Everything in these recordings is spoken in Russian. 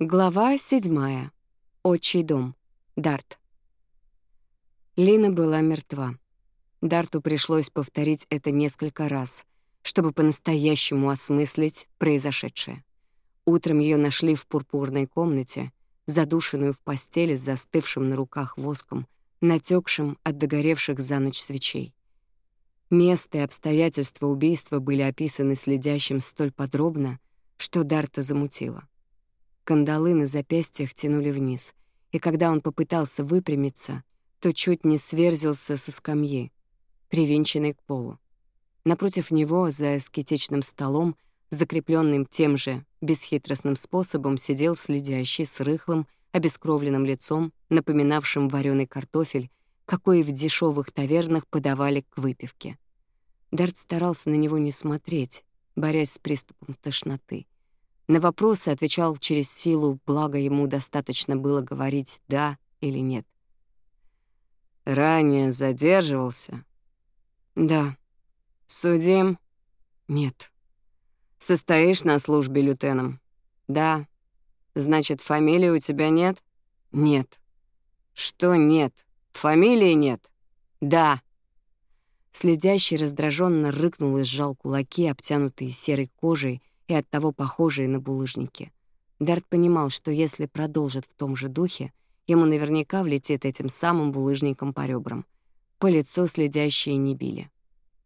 Глава седьмая. Отчий дом. Дарт. Лина была мертва. Дарту пришлось повторить это несколько раз, чтобы по-настоящему осмыслить произошедшее. Утром ее нашли в пурпурной комнате, задушенную в постели с застывшим на руках воском, натекшим от догоревших за ночь свечей. Место и обстоятельства убийства были описаны следящим столь подробно, что Дарта замутила. Кандалы на запястьях тянули вниз, и когда он попытался выпрямиться, то чуть не сверзился со скамьи, привинченной к полу. Напротив него, за аскетичным столом, закрепленным тем же бесхитростным способом, сидел следящий с рыхлым, обескровленным лицом, напоминавшим вареный картофель, какой в дешевых тавернах подавали к выпивке. Дарт старался на него не смотреть, борясь с приступом тошноты — на вопросы отвечал через силу, благо ему достаточно было говорить «да» или «нет». «Ранее задерживался?» «Да». «Судим?» «Нет». «Состоишь на службе лютеном?» «Да». «Значит, фамилии у тебя нет?» «Нет». «Что нет? Фамилии нет?» «Да». Следящий раздраженно рыкнул и сжал кулаки, обтянутые серой кожей, и от того похожие на булыжники. Дарт понимал, что если продолжит в том же духе, ему наверняка влетит этим самым булыжником по ребрам. По лицу следящие не били.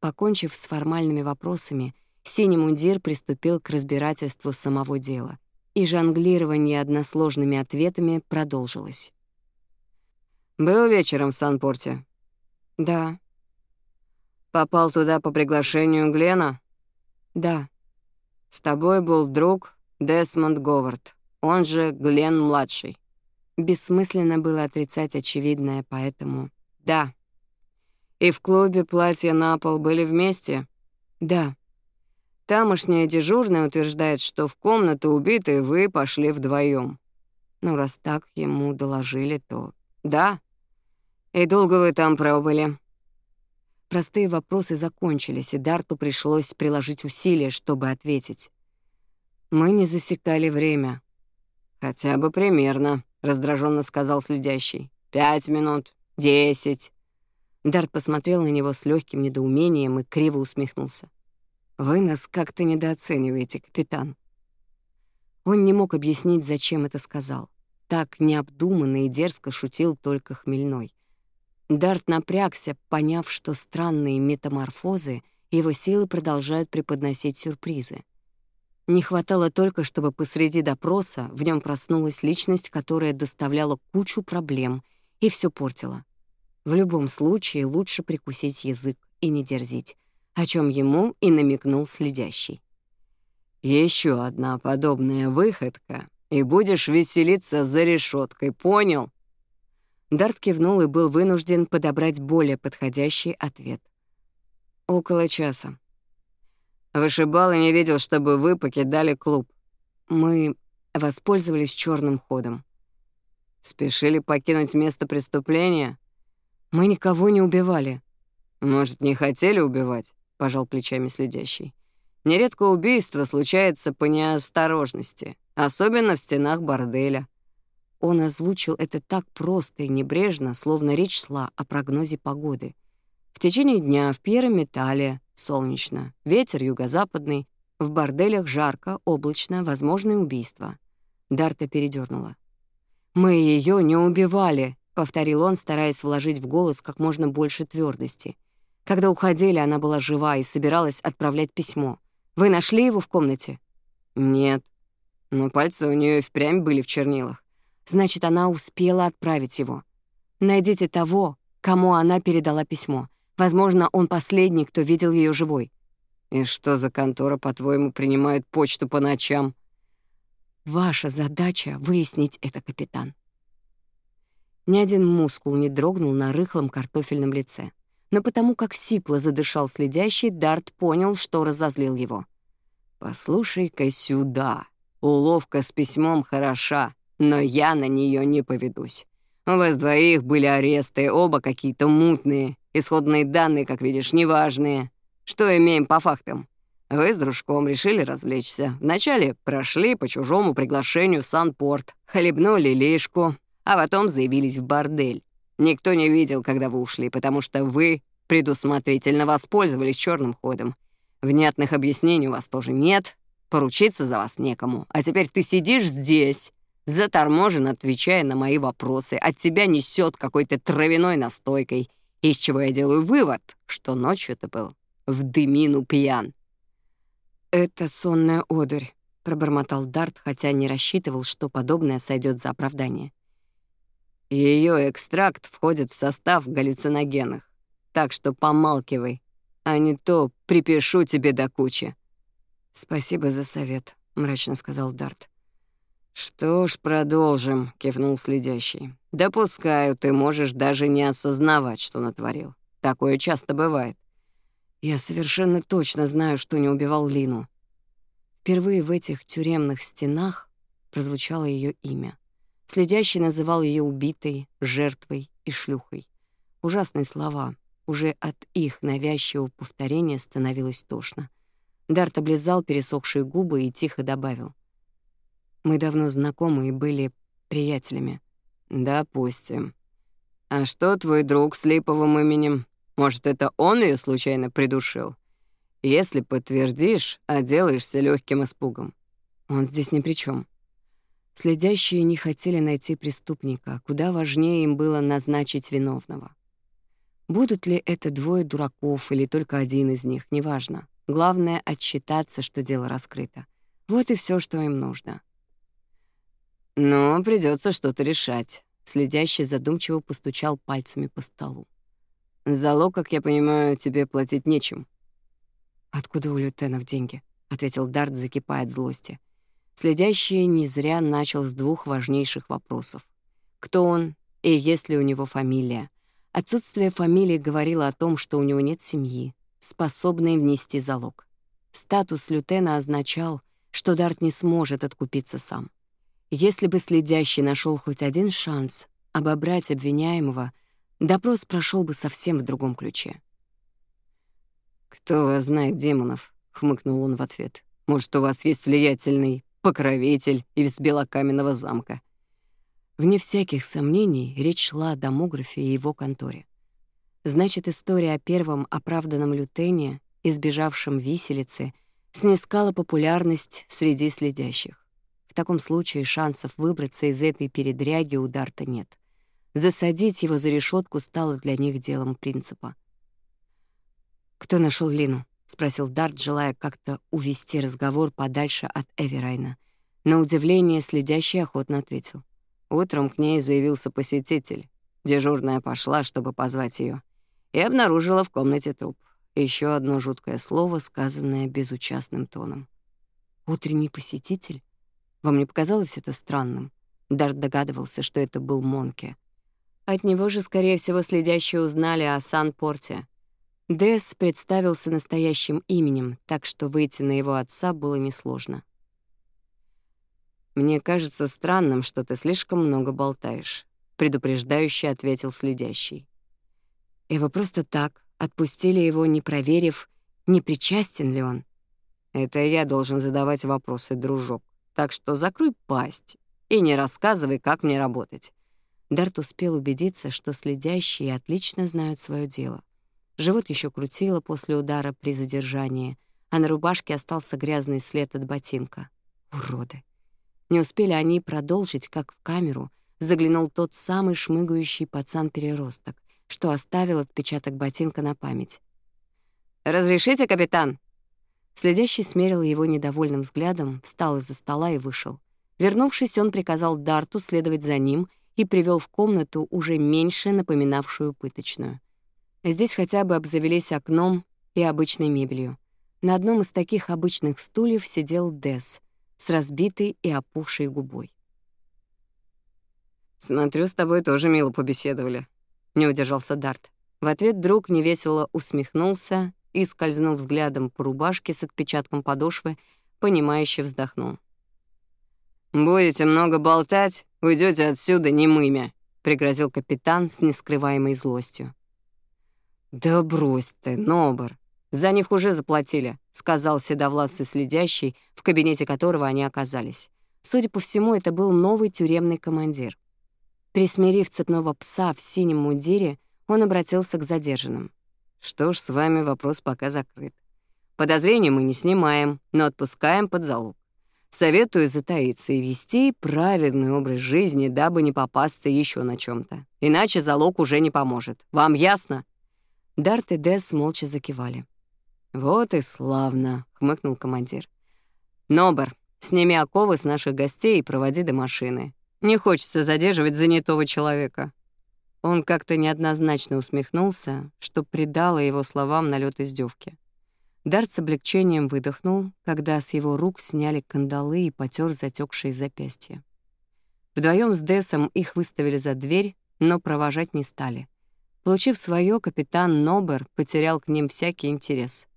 Покончив с формальными вопросами, синий мундир приступил к разбирательству самого дела, и жонглирование односложными ответами продолжилось. «Был вечером в Санпорте?» «Да». «Попал туда по приглашению Глена?» «Да». С тобой был друг Десмонд Говард, он же Глен-младший». Бессмысленно было отрицать очевидное, поэтому «да». «И в клубе платья на пол были вместе?» «Да». Тамошняя дежурная утверждает, что в комнату убитой вы пошли вдвоем. Ну, раз так ему доложили, то... «Да». «И долго вы там пробыли?» Простые вопросы закончились, и Дарту пришлось приложить усилия, чтобы ответить. «Мы не засекали время». «Хотя бы примерно», — раздраженно сказал следящий. «Пять минут, десять». Дарт посмотрел на него с легким недоумением и криво усмехнулся. «Вы нас как-то недооцениваете, капитан». Он не мог объяснить, зачем это сказал. Так необдуманно и дерзко шутил только Хмельной. Дарт напрягся, поняв, что странные метаморфозы его силы продолжают преподносить сюрпризы. Не хватало только, чтобы посреди допроса в нем проснулась личность, которая доставляла кучу проблем и все портила. В любом случае лучше прикусить язык и не дерзить, о чем ему и намекнул следящий. Еще одна подобная выходка, и будешь веселиться за решеткой, понял?» Дарт кивнул и был вынужден подобрать более подходящий ответ. «Около часа». «Вышибал и не видел, чтобы вы покидали клуб. Мы воспользовались черным ходом». «Спешили покинуть место преступления?» «Мы никого не убивали». «Может, не хотели убивать?» — пожал плечами следящий. «Нередко убийство случается по неосторожности, особенно в стенах борделя». Он озвучил это так просто и небрежно, словно речь шла о прогнозе погоды. В течение дня в Пираме талия, солнечно, ветер юго-западный, в борделях жарко, облачно, возможное убийство. Дарта передернула. «Мы ее не убивали», — повторил он, стараясь вложить в голос как можно больше твердости. «Когда уходили, она была жива и собиралась отправлять письмо. Вы нашли его в комнате?» «Нет». Но пальцы у нее впрямь были в чернилах значит, она успела отправить его. Найдите того, кому она передала письмо. Возможно, он последний, кто видел ее живой. И что за контора, по-твоему, принимает почту по ночам? Ваша задача — выяснить это, капитан. Ни один мускул не дрогнул на рыхлом картофельном лице. Но потому как сипло задышал следящий, Дарт понял, что разозлил его. «Послушай-ка сюда. Уловка с письмом хороша но я на нее не поведусь. У вас двоих были аресты, оба какие-то мутные. Исходные данные, как видишь, неважные. Что имеем по фактам? Вы с дружком решили развлечься. Вначале прошли по чужому приглашению в Санпорт, хлебнули лишку, а потом заявились в бордель. Никто не видел, когда вы ушли, потому что вы предусмотрительно воспользовались черным ходом. Внятных объяснений у вас тоже нет, поручиться за вас некому. А теперь ты сидишь здесь, Заторможен, отвечая на мои вопросы. От тебя несет какой-то травяной настойкой, из чего я делаю вывод, что ночью ты был в дымину пьян. «Это сонная одырь», — пробормотал Дарт, хотя не рассчитывал, что подобное сойдет за оправдание. Ее экстракт входит в состав галлюциногенных, так что помалкивай, а не то припишу тебе до кучи. «Спасибо за совет», — мрачно сказал Дарт. «Что ж, продолжим», — кивнул следящий. «Допускаю, ты можешь даже не осознавать, что натворил. Такое часто бывает». «Я совершенно точно знаю, что не убивал Лину». Впервые в этих тюремных стенах прозвучало ее имя. Следящий называл ее убитой, жертвой и шлюхой. Ужасные слова. Уже от их навязчивого повторения становилось тошно. Дарт облизал пересохшие губы и тихо добавил — мы давно знакомы и были приятелями. Допустим. А что твой друг с липовым именем? Может, это он ее случайно придушил? Если подтвердишь, отделаешься легким испугом. Он здесь ни при чем. Следящие не хотели найти преступника, куда важнее им было назначить виновного. Будут ли это двое дураков или только один из них, неважно. Главное — отчитаться, что дело раскрыто. Вот и все, что им нужно. Но придется что-то решать», — следящий задумчиво постучал пальцами по столу. «Залог, как я понимаю, тебе платить нечем». «Откуда у лютенов деньги?» — ответил Дарт, закипая от злости. Следящий не зря начал с двух важнейших вопросов. Кто он и есть ли у него фамилия? Отсутствие фамилии говорило о том, что у него нет семьи, способной внести залог. Статус лютена означал, что Дарт не сможет откупиться сам. Если бы следящий нашел хоть один шанс обобрать обвиняемого, допрос прошел бы совсем в другом ключе. «Кто вас знает демонов?» — хмыкнул он в ответ. «Может, у вас есть влиятельный покровитель из белокаменного замка?» Вне всяких сомнений речь шла о домографе и его конторе. Значит, история о первом оправданном лютене, избежавшем виселицы, снискала популярность среди следящих. В таком случае шансов выбраться из этой передряги у Дарта нет. Засадить его за решетку стало для них делом принципа. «Кто нашел Лину?» — спросил Дарт, желая как-то увести разговор подальше от Эверайна. На удивление следящий охотно ответил. Утром к ней заявился посетитель. Дежурная пошла, чтобы позвать ее, И обнаружила в комнате труп. Еще одно жуткое слово, сказанное безучастным тоном. «Утренний посетитель?» Вам не показалось это странным? Дарт догадывался, что это был Монке. От него же, скорее всего, следящие узнали о Сан-Порте. Дес представился настоящим именем, так что выйти на его отца было несложно. «Мне кажется странным, что ты слишком много болтаешь», — предупреждающе ответил следящий. Его просто так отпустили его, не проверив, не причастен ли он. «Это я должен задавать вопросы, дружок так что закрой пасть и не рассказывай, как мне работать». Дарт успел убедиться, что следящие отлично знают свое дело. Живот еще крутило после удара при задержании, а на рубашке остался грязный след от ботинка. Уроды! Не успели они продолжить, как в камеру заглянул тот самый шмыгающий пацан-переросток, что оставил отпечаток ботинка на память. «Разрешите, капитан?» Следящий смерил его недовольным взглядом, встал из-за стола и вышел. Вернувшись, он приказал Дарту следовать за ним и привел в комнату, уже меньше напоминавшую пыточную. Здесь хотя бы обзавелись окном и обычной мебелью. На одном из таких обычных стульев сидел Дес с разбитой и опухшей губой. «Смотрю, с тобой тоже мило побеседовали», — не удержался Дарт. В ответ друг невесело усмехнулся и, скользнул взглядом по рубашке с отпечатком подошвы, понимающе вздохнул. «Будете много болтать, уйдете отсюда немыми», — пригрозил капитан с нескрываемой злостью. «Да брось ты, Нобр, за них уже заплатили», — сказал седовласый следящий, в кабинете которого они оказались. Судя по всему, это был новый тюремный командир. Присмирив цепного пса в синем мундире, он обратился к задержанным. Что ж, с вами вопрос пока закрыт. Подозрения мы не снимаем, но отпускаем под залог. Советую затаиться и вести праведный образ жизни, дабы не попасться еще на чем-то. Иначе залог уже не поможет. Вам ясно?» Дарт и Дес молча закивали. «Вот и славно», — хмыкнул командир. «Нобер, сними оковы с наших гостей и проводи до машины. Не хочется задерживать занятого человека». Он как-то неоднозначно усмехнулся, что придало его словам налет издевки. Дарт с облегчением выдохнул, когда с его рук сняли кандалы и потёр затекшие запястья. Вдвоем с Десом их выставили за дверь, но провожать не стали. Получив своё, капитан Нобер потерял к ним всякий интерес.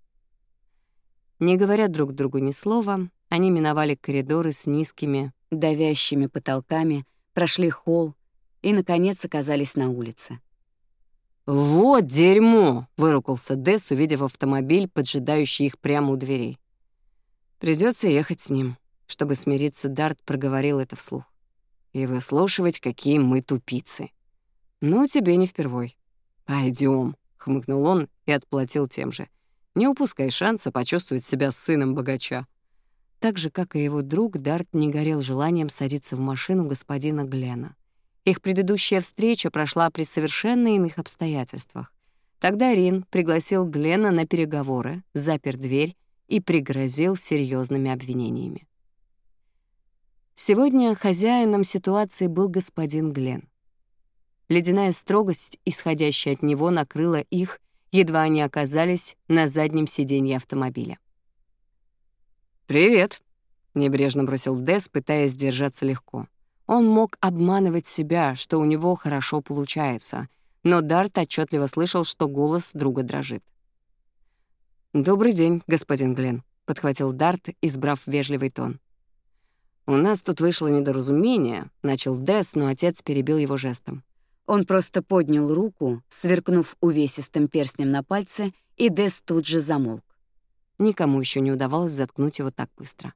Не говоря друг другу ни слова, они миновали коридоры с низкими, давящими потолками, прошли холл, и, наконец, оказались на улице. «Вот дерьмо!» — выругался Дэс, увидев автомобиль, поджидающий их прямо у дверей. Придется ехать с ним», — чтобы смириться, Дарт проговорил это вслух. «И выслушивать, какие мы тупицы». «Ну, тебе не впервой». Пойдем, хмыкнул он и отплатил тем же. «Не упускай шанса почувствовать себя сыном богача». Так же, как и его друг, Дарт не горел желанием садиться в машину господина Глена. Их предыдущая встреча прошла при совершенно иных обстоятельствах. Тогда Рин пригласил Глена на переговоры, запер дверь и пригрозил серьезными обвинениями. Сегодня хозяином ситуации был господин Глен. Ледяная строгость, исходящая от него, накрыла их, едва они оказались на заднем сиденье автомобиля. «Привет», — небрежно бросил Дес, пытаясь держаться легко. Он мог обманывать себя, что у него хорошо получается, но Дарт отчетливо слышал, что голос друга дрожит. «Добрый день, господин Глен», — подхватил Дарт, избрав вежливый тон. «У нас тут вышло недоразумение», — начал Дес, но отец перебил его жестом. Он просто поднял руку, сверкнув увесистым перстнем на пальце, и Дес тут же замолк. Никому еще не удавалось заткнуть его так быстро.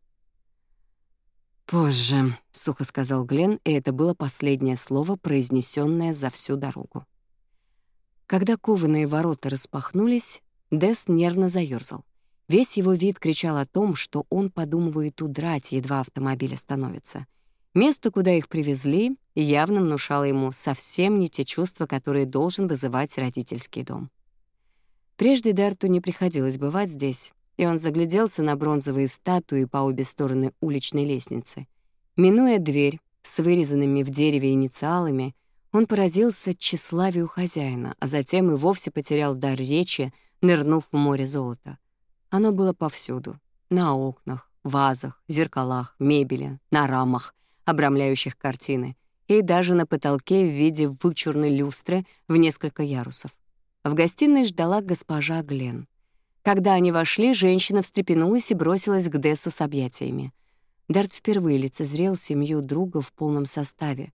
«Позже», — сухо сказал Глен, и это было последнее слово, произнесенное за всю дорогу. Когда кованые ворота распахнулись, Дес нервно заерзал. Весь его вид кричал о том, что он подумывает удрать, едва автомобиль остановится. Место, куда их привезли, явно внушало ему совсем не те чувства, которые должен вызывать родительский дом. Прежде Дарту не приходилось бывать здесь, и он загляделся на бронзовые статуи по обе стороны уличной лестницы. Минуя дверь с вырезанными в дереве инициалами, он поразился тщеславию хозяина, а затем и вовсе потерял дар речи, нырнув в море золота. Оно было повсюду — на окнах, вазах, зеркалах, мебели, на рамах, обрамляющих картины, и даже на потолке в виде вычурной люстры в несколько ярусов. В гостиной ждала госпожа Глен — когда они вошли, женщина встрепенулась и бросилась к Дессу с объятиями. Дарт впервые лицезрел семью друга в полном составе.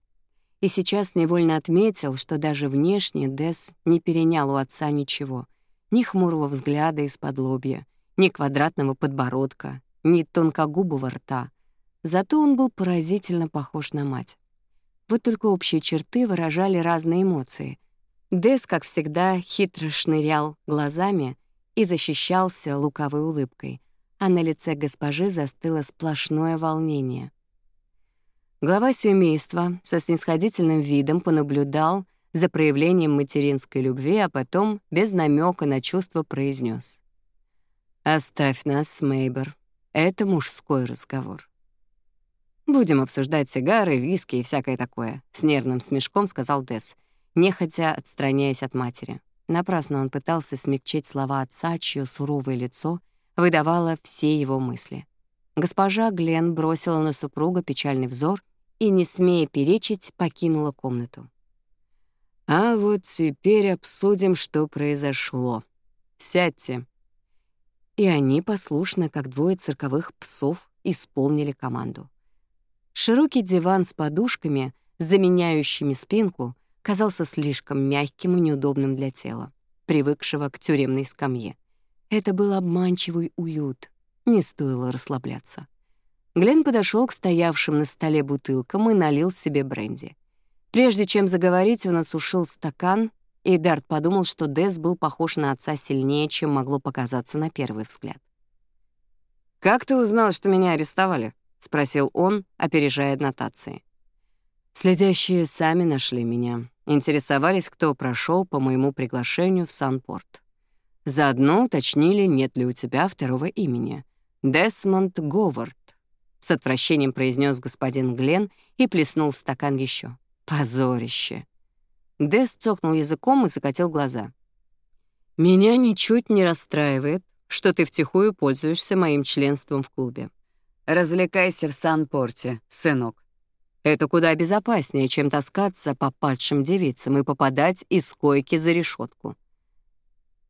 И сейчас невольно отметил, что даже внешне Десс не перенял у отца ничего. Ни хмурого взгляда из-под лобья, ни квадратного подбородка, ни тонкогубого рта. Зато он был поразительно похож на мать. Вот только общие черты выражали разные эмоции. Дес, как всегда, хитро шнырял глазами — и защищался луковой улыбкой, а на лице госпожи застыло сплошное волнение. Глава семейства со снисходительным видом понаблюдал за проявлением материнской любви, а потом без намека на чувство произнес: «Оставь нас, Мейбер. Это мужской разговор». «Будем обсуждать сигары, виски и всякое такое», — с нервным смешком сказал Десс, нехотя отстраняясь от матери. Напрасно он пытался смягчить слова отца, чье суровое лицо выдавало все его мысли. Госпожа Глен бросила на супруга печальный взор и, не смея перечить, покинула комнату. «А вот теперь обсудим, что произошло. Сядьте». И они послушно, как двое цирковых псов, исполнили команду. Широкий диван с подушками, заменяющими спинку — казался слишком мягким и неудобным для тела, привыкшего к тюремной скамье. Это был обманчивый уют. Не стоило расслабляться. Глен подошел к стоявшим на столе бутылкам и налил себе бренди. Прежде чем заговорить, он осушил стакан, и Дарт подумал, что Дес был похож на отца сильнее, чем могло показаться на первый взгляд. «Как ты узнал, что меня арестовали?» — спросил он, опережая нотации. «Следящие сами нашли меня», интересовались, кто прошел по моему приглашению в Санпорт. Заодно уточнили, нет ли у тебя второго имени. Десмонд Говард. С отвращением произнес господин Глен и плеснул стакан еще. Позорище. Дес цокнул языком и закатил глаза. «Меня ничуть не расстраивает, что ты втихую пользуешься моим членством в клубе. Развлекайся в Санпорте, сынок. Это куда безопаснее, чем таскаться по падшим девицам и попадать из койки за решетку.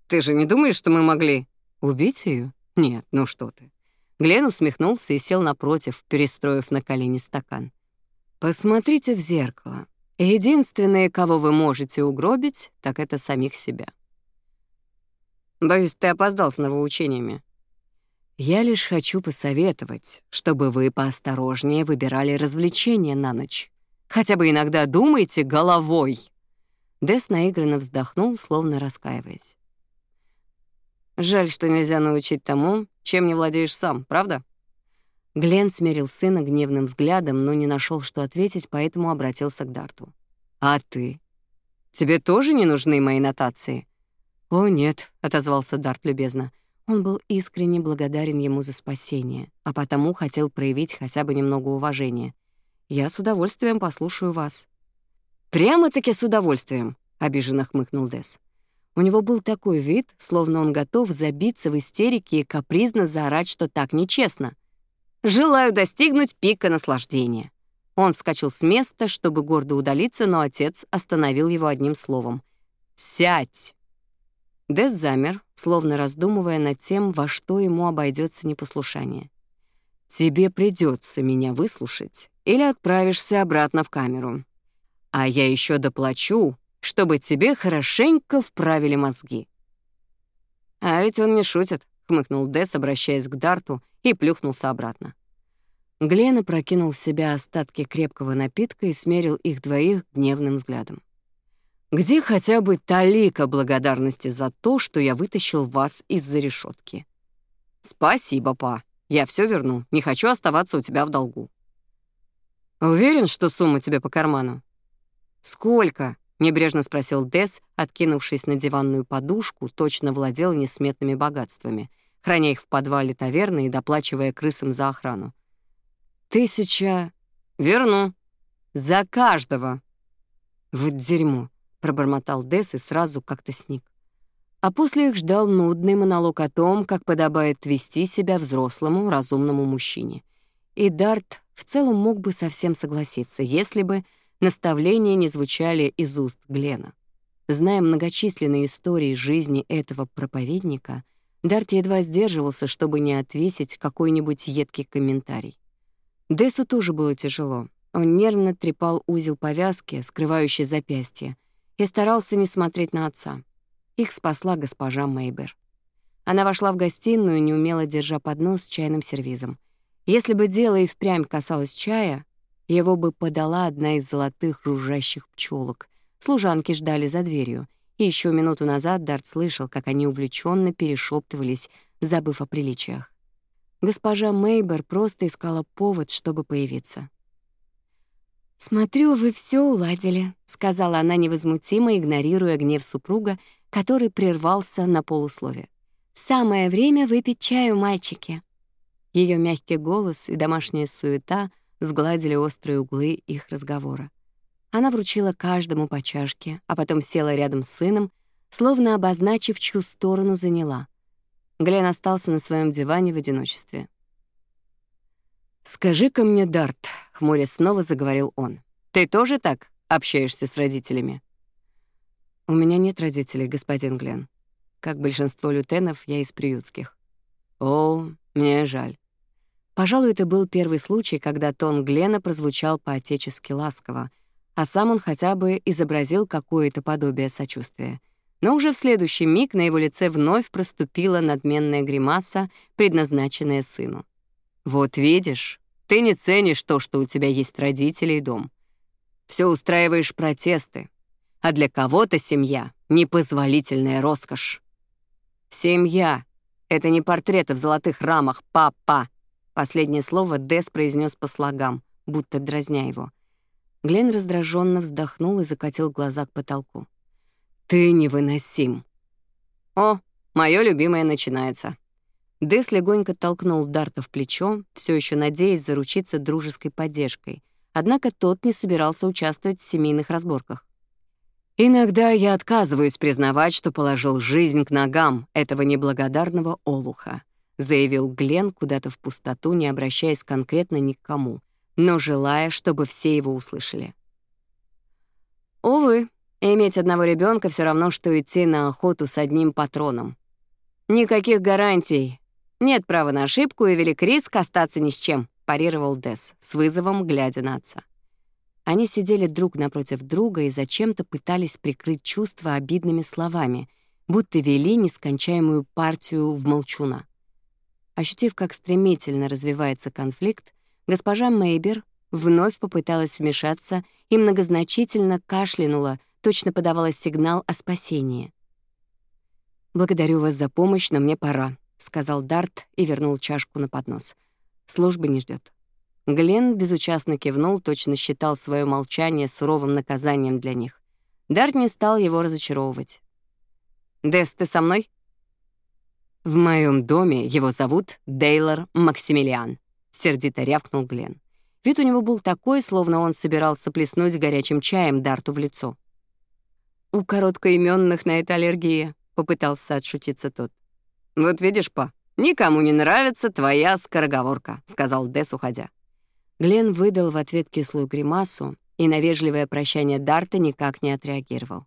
«Ты же не думаешь, что мы могли...» «Убить ее? Нет, ну что ты». Глен усмехнулся и сел напротив, перестроив на колени стакан. «Посмотрите в зеркало. Единственное, кого вы можете угробить, так это самих себя». «Боюсь, ты опоздал с новоучениями», я лишь хочу посоветовать, чтобы вы поосторожнее выбирали развлечения на ночь. Хотя бы иногда думайте головой!» Дес наигранно вздохнул, словно раскаиваясь. «Жаль, что нельзя научить тому, чем не владеешь сам, правда?» Глен смерил сына гневным взглядом, но не нашел, что ответить, поэтому обратился к Дарту. «А ты? Тебе тоже не нужны мои нотации?» «О, нет», — отозвался Дарт любезно. Он был искренне благодарен ему за спасение, а потому хотел проявить хотя бы немного уважения. «Я с удовольствием послушаю вас». «Прямо-таки с удовольствием», — обиженно хмыкнул Дес. У него был такой вид, словно он готов забиться в истерике и капризно заорать, что так нечестно. «Желаю достигнуть пика наслаждения». Он вскочил с места, чтобы гордо удалиться, но отец остановил его одним словом. «Сядь!» Дэс замер, словно раздумывая над тем, во что ему обойдется непослушание. «Тебе придется меня выслушать или отправишься обратно в камеру. А я еще доплачу, чтобы тебе хорошенько вправили мозги». «А ведь он не шутит», — хмыкнул Дэс, обращаясь к Дарту, и плюхнулся обратно. Глен прокинул в себя остатки крепкого напитка и смерил их двоих гневным взглядом где хотя бы талика благодарности за то, что я вытащил вас из-за решетки. Спасибо, па. Я все верну. Не хочу оставаться у тебя в долгу. Уверен, что сумма тебе по карману? Сколько? Небрежно спросил Дес, откинувшись на диванную подушку, точно владел несметными богатствами, храня их в подвале таверны и доплачивая крысам за охрану. «Тысяча... верну. За каждого!» «Вот дерьмо! пробормотал Дес и сразу как-то сник. А после их ждал нудный монолог о том, как подобает вести себя взрослому, разумному мужчине. И Дарт в целом мог бы совсем согласиться, если бы наставления не звучали из уст Глена. Зная многочисленные истории жизни этого проповедника, Дарт едва сдерживался, чтобы не отвесить какой-нибудь едкий комментарий. Десу тоже было тяжело. Он нервно трепал узел повязки, скрывающий запястье, я старался не смотреть на отца. Их спасла госпожа Мейбер. Она вошла в гостиную, неумело держа поднос с чайным сервизом. Если бы дело и впрямь касалось чая, его бы подала одна из золотых жужжащих пчелок. Служанки ждали за дверью, и еще минуту назад Дарт слышал, как они увлеченно перешептывались, забыв о приличиях. Госпожа Мейбер просто искала повод, чтобы появиться. «Смотрю, вы все уладили», — сказала она невозмутимо, игнорируя гнев супруга, который прервался на полуслове. «Самое время выпить чаю, мальчики». Ее мягкий голос и домашняя суета сгладили острые углы их разговора. Она вручила каждому по чашке, а потом села рядом с сыном, словно обозначив, чью сторону заняла. Глен остался на своем диване в одиночестве. «Скажи-ка мне, Дарт», — хмуря снова заговорил он, — «ты тоже так общаешься с родителями?» «У меня нет родителей, господин Глен. Как большинство лютенов, я из приютских». «О, мне жаль». Пожалуй, это был первый случай, когда тон Глена прозвучал по-отечески ласково, а сам он хотя бы изобразил какое-то подобие сочувствия. Но уже в следующий миг на его лице вновь проступила надменная гримаса, предназначенная сыну. «Вот видишь, ты не ценишь то, что у тебя есть родители и дом. Все устраиваешь протесты, а для кого-то семья — непозволительная роскошь». «Семья — это не портреты в золотых рамах, папа!» Последнее слово Дэс произнес по слогам, будто дразня его. Глен раздраженно вздохнул и закатил глаза к потолку. «Ты невыносим!» «О, мое любимое начинается!» Дэс легонько толкнул Дарта в плечо, все еще надеясь заручиться дружеской поддержкой. Однако тот не собирался участвовать в семейных разборках. «Иногда я отказываюсь признавать, что положил жизнь к ногам этого неблагодарного олуха», заявил Глен куда-то в пустоту, не обращаясь конкретно ни к кому, но желая, чтобы все его услышали. «Увы, иметь одного ребенка все равно, что идти на охоту с одним патроном», Никаких гарантий, «Нет права на ошибку, и велик риск остаться ни с чем», — парировал Десс, с вызовом глядя на отца. Они сидели друг напротив друга и зачем-то пытались прикрыть чувства обидными словами, будто вели нескончаемую партию в молчуна. Ощутив, как стремительно развивается конфликт, госпожа Мейбер вновь попыталась вмешаться и многозначительно кашлянула, точно подавала сигнал о спасении. «Благодарю вас за помощь, но мне пора», — сказал Дарт и вернул чашку на поднос. «Службы не ждет. Глен безучастно кивнул, точно считал свое молчание суровым наказанием для них. Дарт не стал его разочаровывать. «Дес, ты со мной?» «В моем доме его зовут Дейлор Максимилиан», — сердито рявкнул Глен. Вид у него был такой, словно он собирался плеснуть горячим чаем Дарту в лицо. «У короткоимённых на это аллергия», — попытался отшутиться тот. «Вот видишь, Па, никому не нравится твоя скороговорка», — сказал Дес, уходя. Глен выдал в ответ кислую гримасу и на вежливое прощание Дарта никак не отреагировал.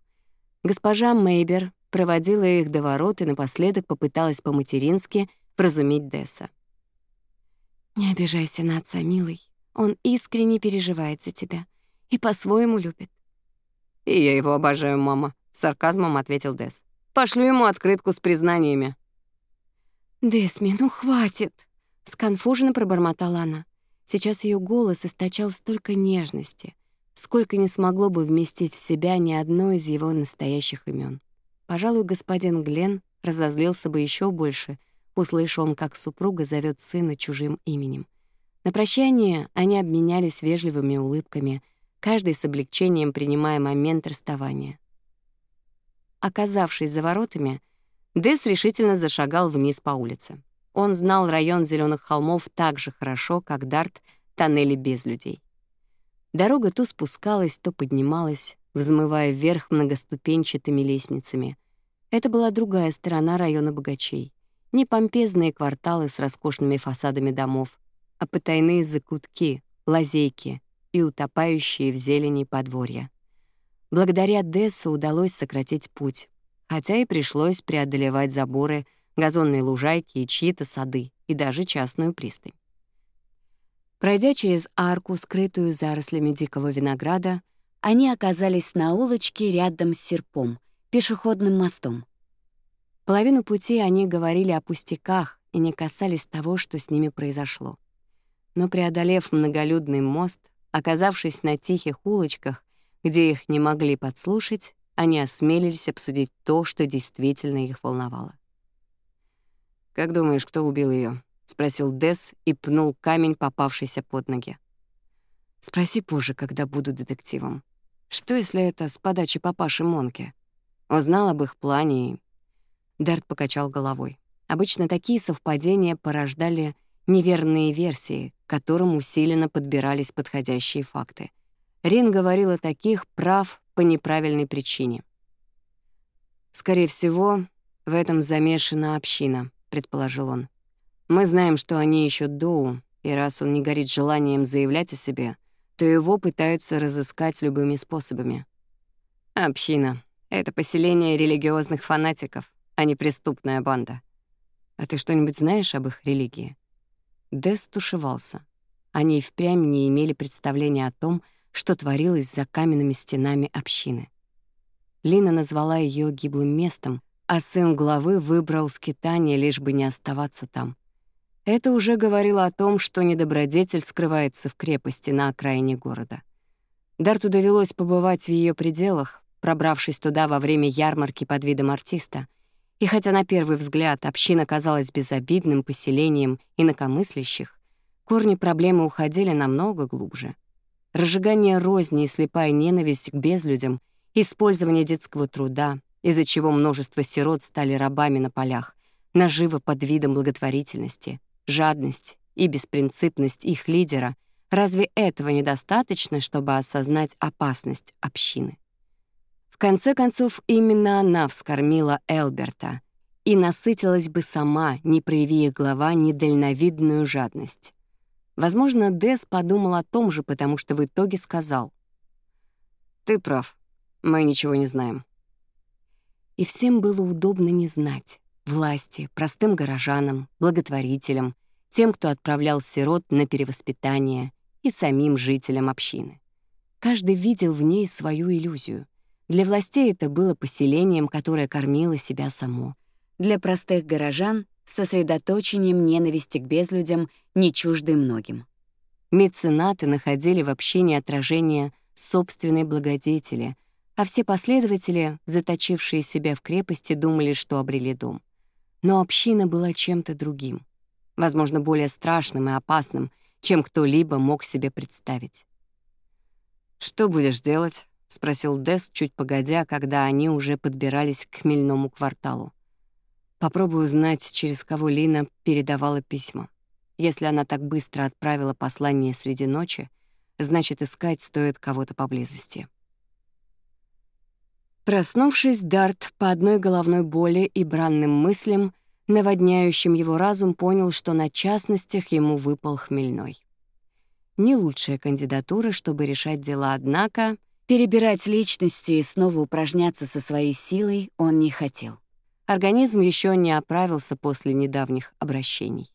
Госпожа Мейбер проводила их до ворот и напоследок попыталась по-матерински вразумить Десса. «Не обижайся на отца, милый. Он искренне переживает за тебя и по-своему любит». «И я его обожаю, мама», — сарказмом ответил Десс. «Пошлю ему открытку с признаниями. «Десми, ну хватит!» — сконфуженно пробормотала она. Сейчас ее голос источал столько нежности, сколько не смогло бы вместить в себя ни одно из его настоящих имен. Пожалуй, господин Глен разозлился бы еще больше, услышав он, как супруга зовет сына чужим именем. На прощание они обменялись вежливыми улыбками, каждый с облегчением принимая момент расставания. Оказавшись за воротами, — Дэс решительно зашагал вниз по улице. Он знал район зеленых холмов так же хорошо, как Дарт тоннели без людей. Дорога то спускалась, то поднималась, взмывая вверх многоступенчатыми лестницами. Это была другая сторона района богачей. Не помпезные кварталы с роскошными фасадами домов, а потайные закутки, лазейки и утопающие в зелени подворья. Благодаря Дессу удалось сократить путь, хотя и пришлось преодолевать заборы, газонные лужайки и чьи-то сады, и даже частную пристань. Пройдя через арку, скрытую зарослями дикого винограда, они оказались на улочке рядом с серпом, пешеходным мостом. Половину пути они говорили о пустяках и не касались того, что с ними произошло. Но преодолев многолюдный мост, оказавшись на тихих улочках, где их не могли подслушать, они осмелились обсудить то, что действительно их волновало. «Как думаешь, кто убил ее? спросил Дес и пнул камень, попавшийся под ноги. «Спроси позже, когда буду детективом. Что, если это с подачи папаши Монки? Он знал об их плане и...» Дарт покачал головой. Обычно такие совпадения порождали неверные версии, к которым усиленно подбирались подходящие факты. Рин говорил о таких прав по неправильной причине. «Скорее всего, в этом замешана община», — предположил он. «Мы знаем, что они ищут Доу, и раз он не горит желанием заявлять о себе, то его пытаются разыскать любыми способами». «Община — это поселение религиозных фанатиков, а не преступная банда». «А ты что-нибудь знаешь об их религии?» Дес тушевался. Они и впрямь не имели представления о том, что что творилось за каменными стенами общины. Лина назвала ее гиблым местом, а сын главы выбрал скитание, лишь бы не оставаться там. Это уже говорило о том, что недобродетель скрывается в крепости на окраине города. Дарту довелось побывать в ее пределах, пробравшись туда во время ярмарки под видом артиста. И хотя на первый взгляд община казалась безобидным поселением инакомыслящих, корни проблемы уходили намного глубже разжигание розни и слепая ненависть к безлюдям, использование детского труда, из-за чего множество сирот стали рабами на полях, наживы под видом благотворительности, жадность и беспринципность их лидера, разве этого недостаточно, чтобы осознать опасность общины? В конце концов, именно она вскормила Элберта и насытилась бы сама, не проявив глава недальновидную жадность. Возможно, Дэс подумал о том же, потому что в итоге сказал. «Ты прав. Мы ничего не знаем». И всем было удобно не знать. Власти, простым горожанам, благотворителям, тем, кто отправлял сирот на перевоспитание, и самим жителям общины. Каждый видел в ней свою иллюзию. Для властей это было поселением, которое кормило себя само. Для простых горожан сосредоточением ненависти к безлюдям, не чужды многим. Меценаты находили в общине отражение собственной благодетели, а все последователи, заточившие себя в крепости, думали, что обрели дом. Но община была чем-то другим, возможно, более страшным и опасным, чем кто-либо мог себе представить. «Что будешь делать?» — спросил Дес чуть погодя, когда они уже подбирались к хмельному кварталу. Попробую узнать, через кого Лина передавала письма. Если она так быстро отправила послание среди ночи, значит, искать стоит кого-то поблизости. Проснувшись, Дарт по одной головной боли и бранным мыслям, наводняющим его разум, понял, что на частностях ему выпал хмельной. Не лучшая кандидатура, чтобы решать дела, однако перебирать личности и снова упражняться со своей силой он не хотел. Организм еще не оправился после недавних обращений.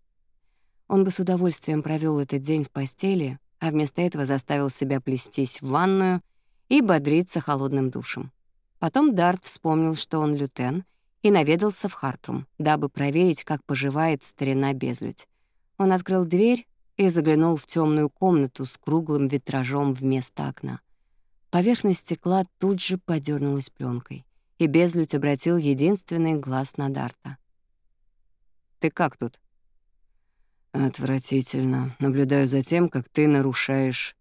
Он бы с удовольствием провел этот день в постели, а вместо этого заставил себя плестись в ванную и бодриться холодным душем. Потом Дарт вспомнил, что он лютен, и наведался в Хартрум, дабы проверить, как поживает старина безлюдь. Он открыл дверь и заглянул в темную комнату с круглым витражом вместо окна. Поверхность стекла тут же подернулась пленкой и безлюдь обратил единственный глаз на Дарта. «Ты как тут?» «Отвратительно. Наблюдаю за тем, как ты нарушаешь...»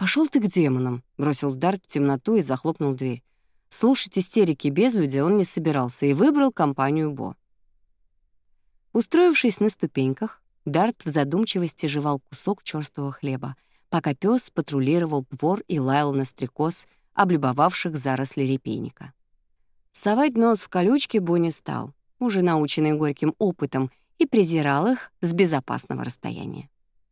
Пошёл ты к демонам!» — бросил Дарт в темноту и захлопнул дверь. Слушать истерики безлюдя он не собирался и выбрал компанию Бо. Устроившись на ступеньках, Дарт в задумчивости жевал кусок черствого хлеба, пока пес патрулировал двор и лаял на стрекоз, облюбовавших заросли репейника совать нос в колючки Бо не стал, уже наученный горьким опытом, и презирал их с безопасного расстояния.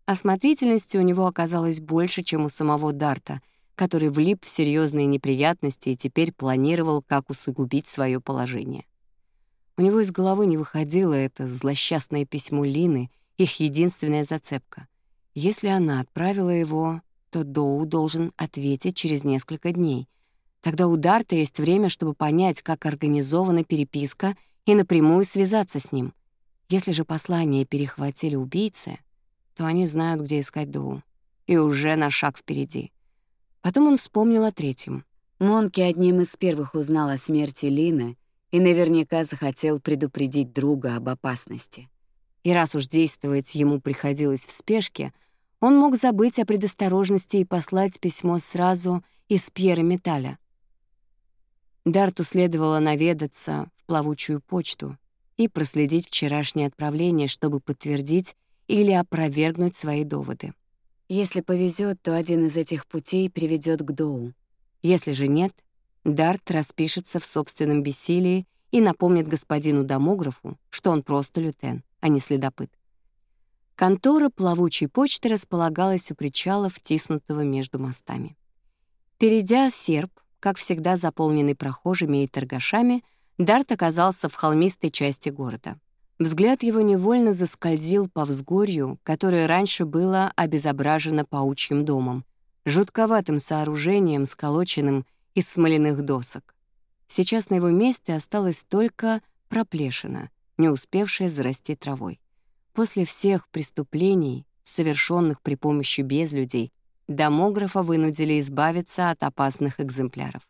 Осмотрительности у него оказалось больше, чем у самого Дарта, который влип в серьезные неприятности и теперь планировал, как усугубить свое положение. У него из головы не выходило это злосчастное письмо Лины, их единственная зацепка. Если она отправила его, то Доу должен ответить через несколько дней — Тогда у Дарта есть время, чтобы понять, как организована переписка и напрямую связаться с ним. Если же послание перехватили убийцы, то они знают, где искать Доу. И уже на шаг впереди. Потом он вспомнил о третьем. Монки одним из первых узнал о смерти Лины и наверняка захотел предупредить друга об опасности. И раз уж действовать ему приходилось в спешке, он мог забыть о предосторожности и послать письмо сразу из Пьера Металя. Дарту следовало наведаться в плавучую почту и проследить вчерашнее отправление, чтобы подтвердить или опровергнуть свои доводы. Если повезет, то один из этих путей приведет к Доу. Если же нет, Дарт распишется в собственном бессилии и напомнит господину домографу, что он просто лютен, а не следопыт. Контора плавучей почты располагалась у причала, втиснутого между мостами. Перейдя серп, как всегда заполненный прохожими и торгашами, Дарт оказался в холмистой части города. Взгляд его невольно заскользил по взгорью, которое раньше было обезображено паучьим домом, жутковатым сооружением, сколоченным из смоляных досок. Сейчас на его месте осталась только проплешина, не успевшая зарасти травой. После всех преступлений, совершенных при помощи безлюдей, домографа вынудили избавиться от опасных экземпляров.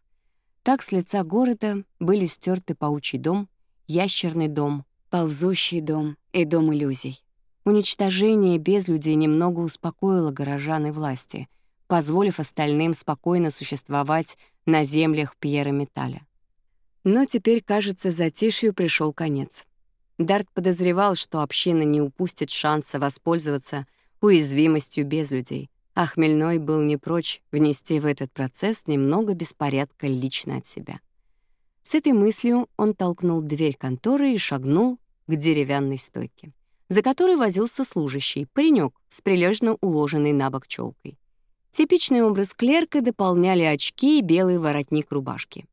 Так с лица города были стерты паучий дом, ящерный дом, ползущий дом и дом иллюзий. Уничтожение без людей немного успокоило горожан и власти, позволив остальным спокойно существовать на землях Пьера Металя. Но теперь, кажется, затишью пришел конец. Дарт подозревал, что община не упустит шанса воспользоваться уязвимостью без людей — а Хмельной был не прочь внести в этот процесс немного беспорядка лично от себя. С этой мыслью он толкнул дверь конторы и шагнул к деревянной стойке, за которой возился служащий, паренек с прилежно уложенной на бок челкой. Типичный образ клерка дополняли очки и белый воротник рубашки.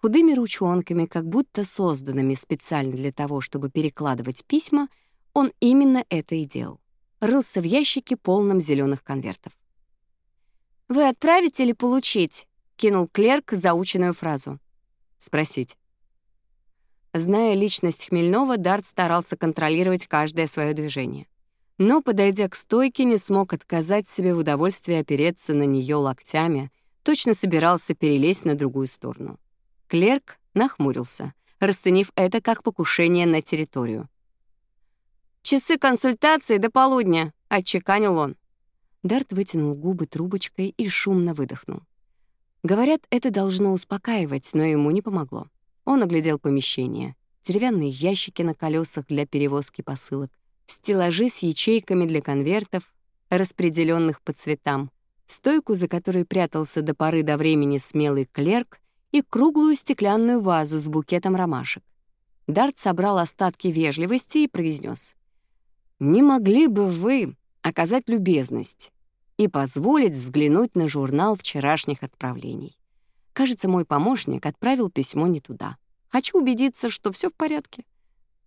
Худыми ручонками, как будто созданными специально для того, чтобы перекладывать письма, он именно это и делал рылся в ящике, полном зеленых конвертов. «Вы отправите или получить?» — кинул клерк заученную фразу. «Спросить». Зная личность Хмельнова, Дарт старался контролировать каждое свое движение. Но, подойдя к стойке, не смог отказать себе в удовольствии опереться на нее локтями, точно собирался перелезть на другую сторону. Клерк нахмурился, расценив это как покушение на территорию. «Часы консультации до полудня», — отчеканил он. Дарт вытянул губы трубочкой и шумно выдохнул. Говорят, это должно успокаивать, но ему не помогло. Он оглядел помещение. Деревянные ящики на колесах для перевозки посылок, стеллажи с ячейками для конвертов, распределенных по цветам, стойку, за которой прятался до поры до времени смелый клерк, и круглую стеклянную вазу с букетом ромашек. Дарт собрал остатки вежливости и произнес: не могли бы вы оказать любезность и позволить взглянуть на журнал вчерашних отправлений? Кажется, мой помощник отправил письмо не туда. Хочу убедиться, что все в порядке.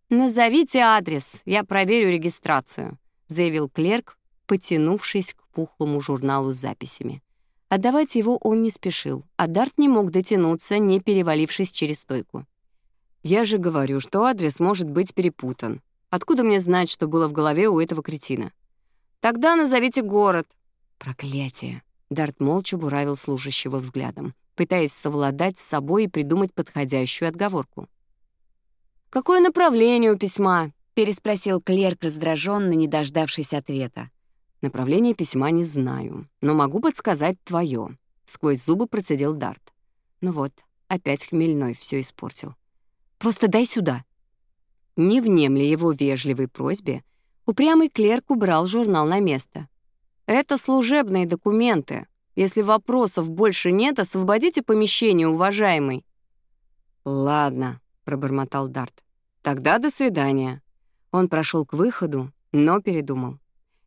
«Назовите адрес, я проверю регистрацию», — заявил клерк, потянувшись к пухлому журналу с записями. Отдавать его он не спешил, а Дарт не мог дотянуться, не перевалившись через стойку. «Я же говорю, что адрес может быть перепутан», Откуда мне знать, что было в голове у этого кретина? Тогда назовите город. Проклятие. Дарт молча буравил служащего взглядом, пытаясь совладать с собой и придумать подходящую отговорку. «Какое направление у письма?» — переспросил клерк, раздраженно, не дождавшись ответа. «Направление письма не знаю, но могу подсказать твое», — сквозь зубы процедил Дарт. Ну вот, опять хмельной все испортил. «Просто дай сюда», не внемли его вежливой просьбе, упрямый клерк убрал журнал на место. «Это служебные документы. Если вопросов больше нет, освободите помещение, уважаемый». «Ладно», — пробормотал Дарт. «Тогда до свидания». Он прошел к выходу, но передумал.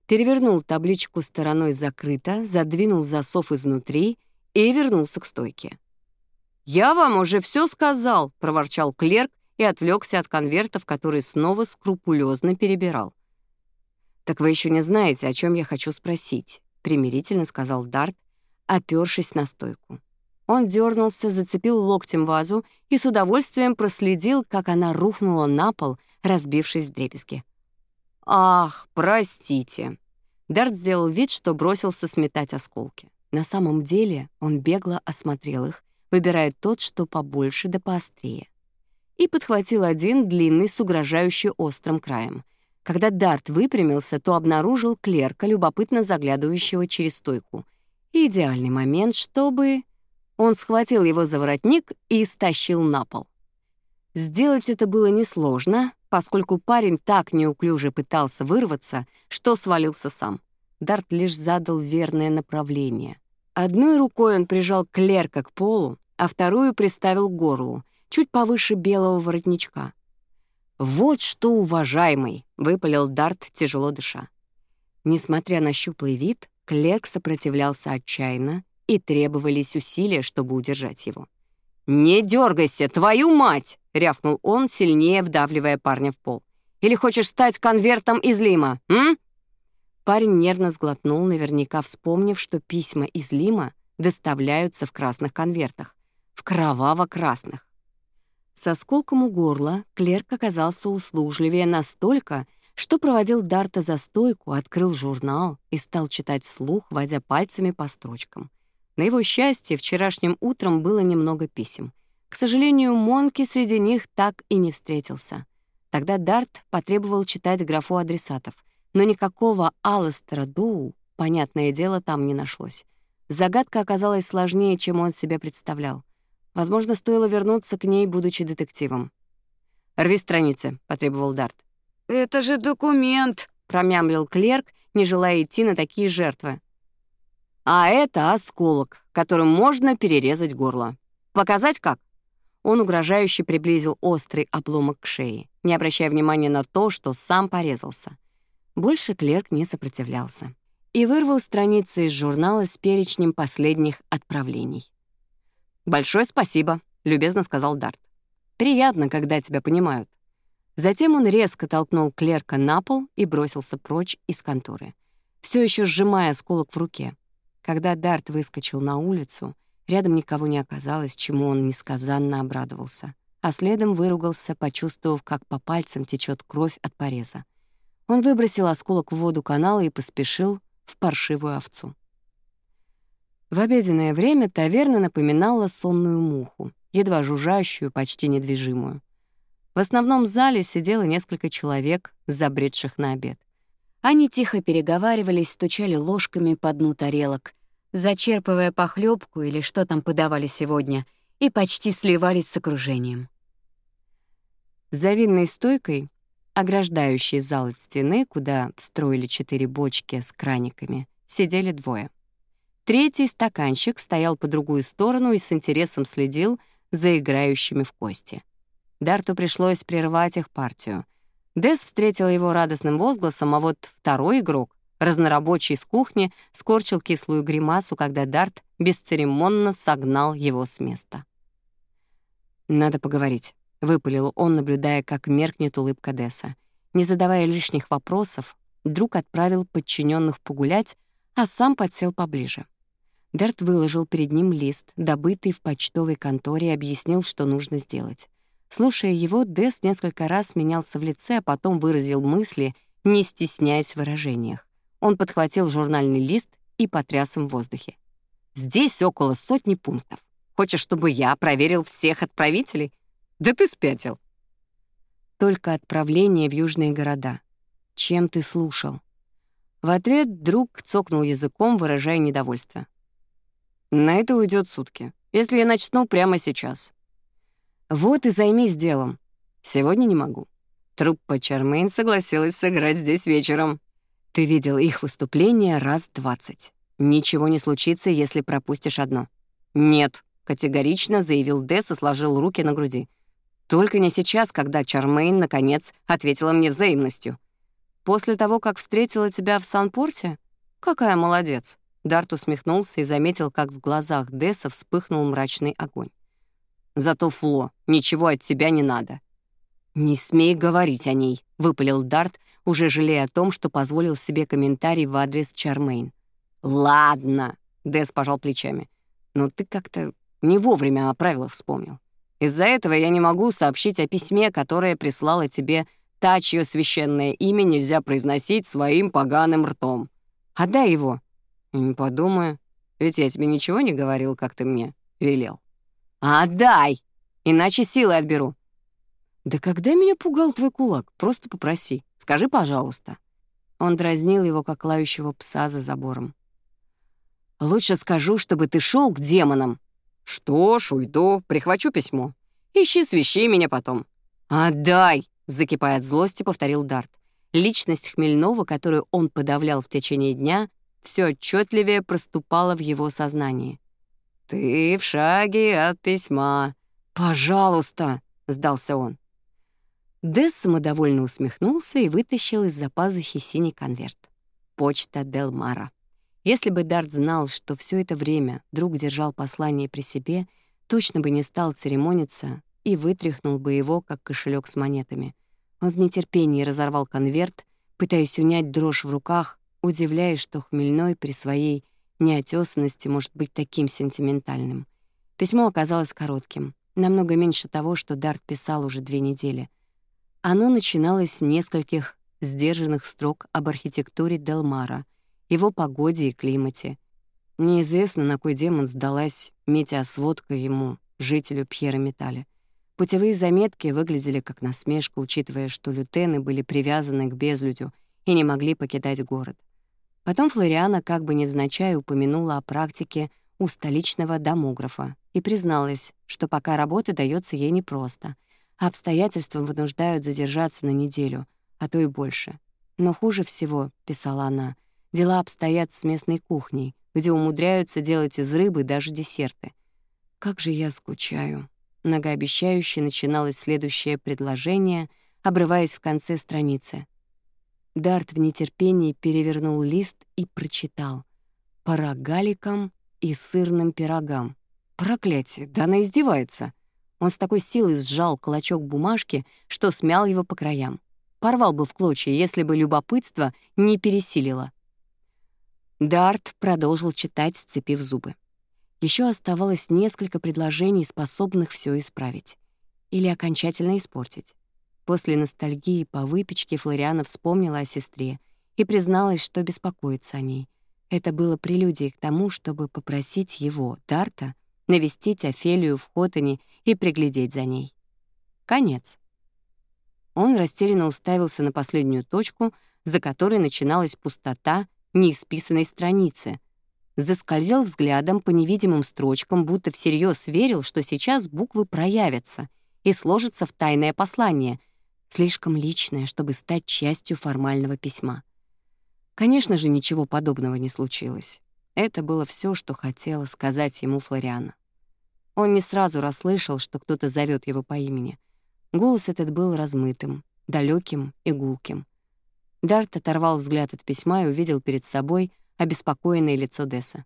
Перевернул табличку стороной закрыто, задвинул засов изнутри и вернулся к стойке. «Я вам уже все сказал», — проворчал клерк и отвлекся от конвертов, которые снова скрупулезно перебирал. «Так вы еще не знаете, о чем я хочу спросить», — примирительно сказал Дарт, опёршись на стойку. Он дернулся, зацепил локтем вазу и с удовольствием проследил, как она рухнула на пол, разбившись в дребезги. «Ах, простите!» Дарт сделал вид, что бросился сметать осколки. На самом деле он бегло осмотрел их, выбирая тот, что побольше да поострее и подхватил один длинный с угрожающе острым краем. Когда Дарт выпрямился, то обнаружил клерка, любопытно заглядывающего через стойку. Идеальный момент, чтобы... Он схватил его за воротник и стащил на пол. Сделать это было несложно, поскольку парень так неуклюже пытался вырваться, что свалился сам. Дарт лишь задал верное направление. Одной рукой он прижал клерка к полу, а вторую приставил к горлу — чуть повыше белого воротничка. «Вот что, уважаемый!» — выпалил Дарт, тяжело дыша. Несмотря на щуплый вид, клерк сопротивлялся отчаянно, и требовались усилия, чтобы удержать его. «Не дергайся, твою мать!» — рявкнул он, сильнее вдавливая парня в пол. «Или хочешь стать конвертом из Лима, м?» Парень нервно сглотнул, наверняка вспомнив, что письма из Лима доставляются в красных конвертах. В кроваво-красных. Со сколком у горла клерк оказался услужливее настолько, что проводил Дарта за стойку, открыл журнал и стал читать вслух, водя пальцами по строчкам. На его счастье, вчерашним утром было немного писем. К сожалению, Монки среди них так и не встретился. Тогда Дарт потребовал читать графу адресатов, но никакого Алластера Доу, понятное дело, там не нашлось. Загадка оказалась сложнее, чем он себе представлял. Возможно, стоило вернуться к ней, будучи детективом. «Рви страницы», — потребовал Дарт. «Это же документ», — промямлил клерк, не желая идти на такие жертвы. «А это осколок, которым можно перерезать горло. Показать как?» Он угрожающе приблизил острый обломок к шее, не обращая внимания на то, что сам порезался. Больше клерк не сопротивлялся и вырвал страницы из журнала с перечнем последних отправлений. «Большое спасибо», — любезно сказал Дарт. «Приятно, когда тебя понимают». Затем он резко толкнул клерка на пол и бросился прочь из конторы, все еще сжимая осколок в руке. Когда Дарт выскочил на улицу, рядом никого не оказалось, чему он несказанно обрадовался, а следом выругался, почувствовав, как по пальцам течет кровь от пореза. Он выбросил осколок в воду канала и поспешил в паршивую овцу. В обеденное время таверна напоминала сонную муху, едва жужжащую, почти недвижимую. В основном зале сидело несколько человек, забредших на обед. Они тихо переговаривались, стучали ложками по дну тарелок, зачерпывая похлебку или что там подавали сегодня, и почти сливались с окружением. За винной стойкой, ограждающей зал от стены, куда встроили четыре бочки с краниками, сидели двое. Третий стаканчик стоял по другую сторону и с интересом следил за играющими в кости. Дарту пришлось прервать их партию. Дес встретил его радостным возгласом, а вот второй игрок, разнорабочий из кухни, скорчил кислую гримасу, когда Дарт бесцеремонно согнал его с места. «Надо поговорить», — выпалил он, наблюдая, как меркнет улыбка Деса. Не задавая лишних вопросов, друг отправил подчиненных погулять, а сам подсел поближе. Дарт выложил перед ним лист, добытый в почтовой конторе, и объяснил, что нужно сделать. Слушая его, Дес несколько раз менялся в лице, а потом выразил мысли, не стесняясь в выражениях. Он подхватил журнальный лист и потряс им в воздухе. «Здесь около сотни пунктов. Хочешь, чтобы я проверил всех отправителей? Да ты спятил!» «Только отправление в южные города. Чем ты слушал?» В ответ друг цокнул языком, выражая недовольство. На это уйдет сутки, если я начну прямо сейчас. Вот и займись делом. Сегодня не могу. Труппа Чармейн согласилась сыграть здесь вечером. Ты видел их выступление раз двадцать. Ничего не случится, если пропустишь одно. Нет, категорично заявил Дэс и сложил руки на груди. Только не сейчас, когда Чармейн, наконец, ответила мне взаимностью. После того, как встретила тебя в Санпорте? Какая молодец. Дарт усмехнулся и заметил, как в глазах Десса вспыхнул мрачный огонь. «Зато, Фло, ничего от тебя не надо». «Не смей говорить о ней», — выпалил Дарт, уже жалея о том, что позволил себе комментарий в адрес Чармейн. «Ладно», — Десс пожал плечами. «Но ты как-то не вовремя о правилах вспомнил. Из-за этого я не могу сообщить о письме, которое прислала тебе та, чье священное имя нельзя произносить своим поганым ртом. Отдай его, не подумаю. Ведь я тебе ничего не говорил, как ты мне велел. Отдай! Иначе силы отберу. Да когда меня пугал твой кулак? Просто попроси. Скажи, пожалуйста. Он дразнил его, как лающего пса за забором. Лучше скажу, чтобы ты шел к демонам. Что ж, уйду, прихвачу письмо. Ищи, свищи меня потом. Отдай! Закипая от злости, повторил Дарт. Личность Хмельнова, которую он подавлял в течение дня, все отчетливее проступало в его сознании. «Ты в шаге от письма. Пожалуйста!» — сдался он. Десс самодовольно усмехнулся и вытащил из-за пазухи синий конверт. Почта Делмара. Если бы Дарт знал, что все это время друг держал послание при себе, точно бы не стал церемониться и вытряхнул бы его, как кошелек с монетами. Он в нетерпении разорвал конверт, пытаясь унять дрожь в руках, удивляясь, что Хмельной при своей неотесанности может быть таким сентиментальным. Письмо оказалось коротким, намного меньше того, что Дарт писал уже две недели. Оно начиналось с нескольких сдержанных строк об архитектуре Делмара, его погоде и климате. Неизвестно, на кой демон сдалась метеосводка ему, жителю Пьера Металя. Путевые заметки выглядели как насмешка, учитывая, что лютены были привязаны к безлюдю и не могли покидать город. Потом Флориана как бы невзначай упомянула о практике у столичного домографа и призналась, что пока работа дается ей непросто, а обстоятельства вынуждают задержаться на неделю, а то и больше. Но хуже всего, — писала она, — дела обстоят с местной кухней, где умудряются делать из рыбы даже десерты. «Как же я скучаю!» Многообещающе начиналось следующее предложение, обрываясь в конце страницы. Дарт в нетерпении перевернул лист и прочитал. «Пора галикам и сырным пирогам». «Проклятие! Да она издевается!» Он с такой силой сжал клочок бумажки, что смял его по краям. Порвал бы в клочья, если бы любопытство не пересилило. Дарт продолжил читать, сцепив зубы. Еще оставалось несколько предложений, способных все исправить. Или окончательно испортить. После ностальгии по выпечке Флориана вспомнила о сестре и призналась, что беспокоится о ней. Это было прелюдией к тому, чтобы попросить его, Дарта, навестить Офелию в Хотане и приглядеть за ней. Конец. Он растерянно уставился на последнюю точку, за которой начиналась пустота неисписанной страницы. Заскользил взглядом по невидимым строчкам, будто всерьез верил, что сейчас буквы проявятся и сложатся в тайное послание — слишком личное, чтобы стать частью формального письма. Конечно же, ничего подобного не случилось. Это было все, что хотела сказать ему Флориана. Он не сразу расслышал, что кто-то зовет его по имени. Голос этот был размытым, далеким и гулким. Дарт оторвал взгляд от письма и увидел перед собой обеспокоенное лицо Десса.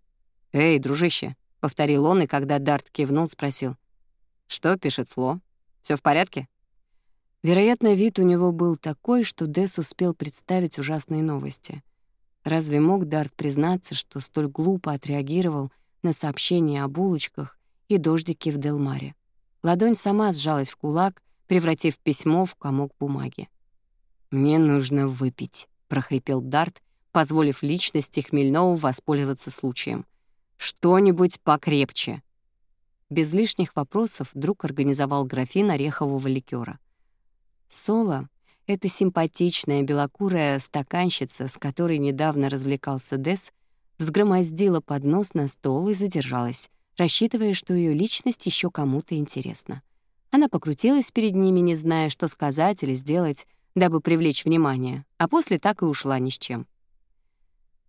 «Эй, дружище!» — повторил он, и когда Дарт кивнул, спросил. «Что пишет Фло? Все в порядке?» Вероятно, вид у него был такой, что Десс успел представить ужасные новости. Разве мог Дарт признаться, что столь глупо отреагировал на сообщение о булочках и дождике в Делмаре? Ладонь сама сжалась в кулак, превратив письмо в комок бумаги. «Мне нужно выпить», — прохрипел Дарт, позволив личности Хмельнову воспользоваться случаем. «Что-нибудь покрепче». Без лишних вопросов друг организовал графин орехового ликёра — Соло — это симпатичная белокурая стаканщица, с которой недавно развлекался Дес, взгромоздила поднос на стол и задержалась, рассчитывая, что ее личность еще кому-то интересна. Она покрутилась перед ними, не зная, что сказать или сделать, дабы привлечь внимание, а после так и ушла ни с чем.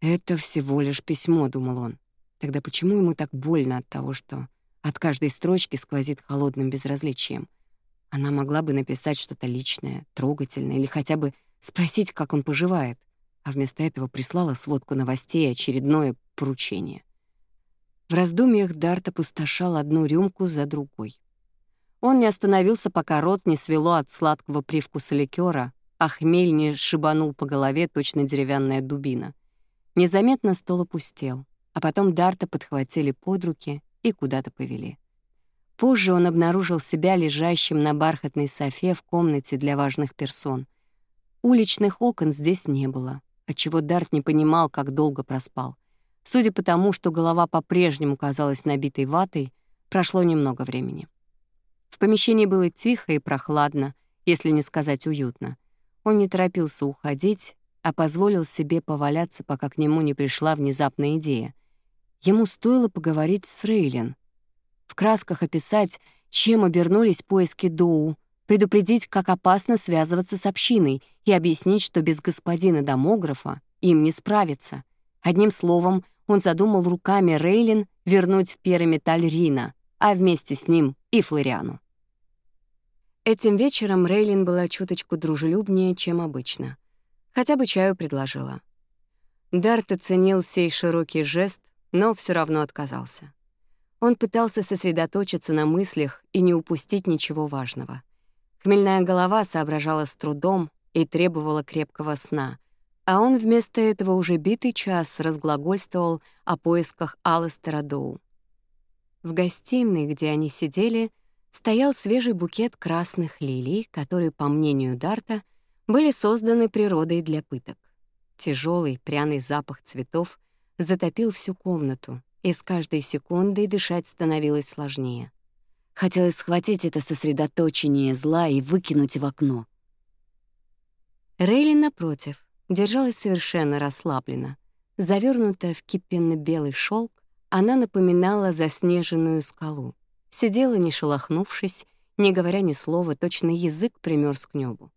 «Это всего лишь письмо», — думал он. Тогда почему ему так больно от того, что от каждой строчки сквозит холодным безразличием? Она могла бы написать что-то личное, трогательное или хотя бы спросить, как он поживает, а вместо этого прислала сводку новостей и очередное поручение. В раздумьях Дарта пустошал одну рюмку за другой. Он не остановился, пока рот не свело от сладкого привкуса ликёра, а хмель не шибанул по голове точно деревянная дубина. Незаметно стол опустел, а потом Дарта подхватили под руки и куда-то повели. Позже он обнаружил себя лежащим на бархатной софе в комнате для важных персон. Уличных окон здесь не было, отчего Дарт не понимал, как долго проспал. Судя по тому, что голова по-прежнему казалась набитой ватой, прошло немного времени. В помещении было тихо и прохладно, если не сказать уютно. Он не торопился уходить, а позволил себе поваляться, пока к нему не пришла внезапная идея. Ему стоило поговорить с Рейлин — в красках описать, чем обернулись поиски Доу, предупредить, как опасно связываться с общиной и объяснить, что без господина домографа им не справиться. Одним словом, он задумал руками Рейлин вернуть в переметаль Рина, а вместе с ним и Флориану. Этим вечером Рейлин была чуточку дружелюбнее, чем обычно. Хотя бы чаю предложила. Дарт оценил сей широкий жест, но все равно отказался. Он пытался сосредоточиться на мыслях и не упустить ничего важного. Хмельная голова соображала с трудом и требовала крепкого сна, а он вместо этого уже битый час разглагольствовал о поисках Алластера Доу. В гостиной, где они сидели, стоял свежий букет красных лилий, которые, по мнению Дарта, были созданы природой для пыток. Тяжелый пряный запах цветов затопил всю комнату, и с каждой секундой дышать становилось сложнее. Хотелось схватить это сосредоточение зла и выкинуть в окно. Рейли, напротив, держалась совершенно расслабленно. Завернутая в кипенно-белый шелк, она напоминала заснеженную скалу. Сидела, не шелохнувшись, не говоря ни слова, точно язык примерз к небу.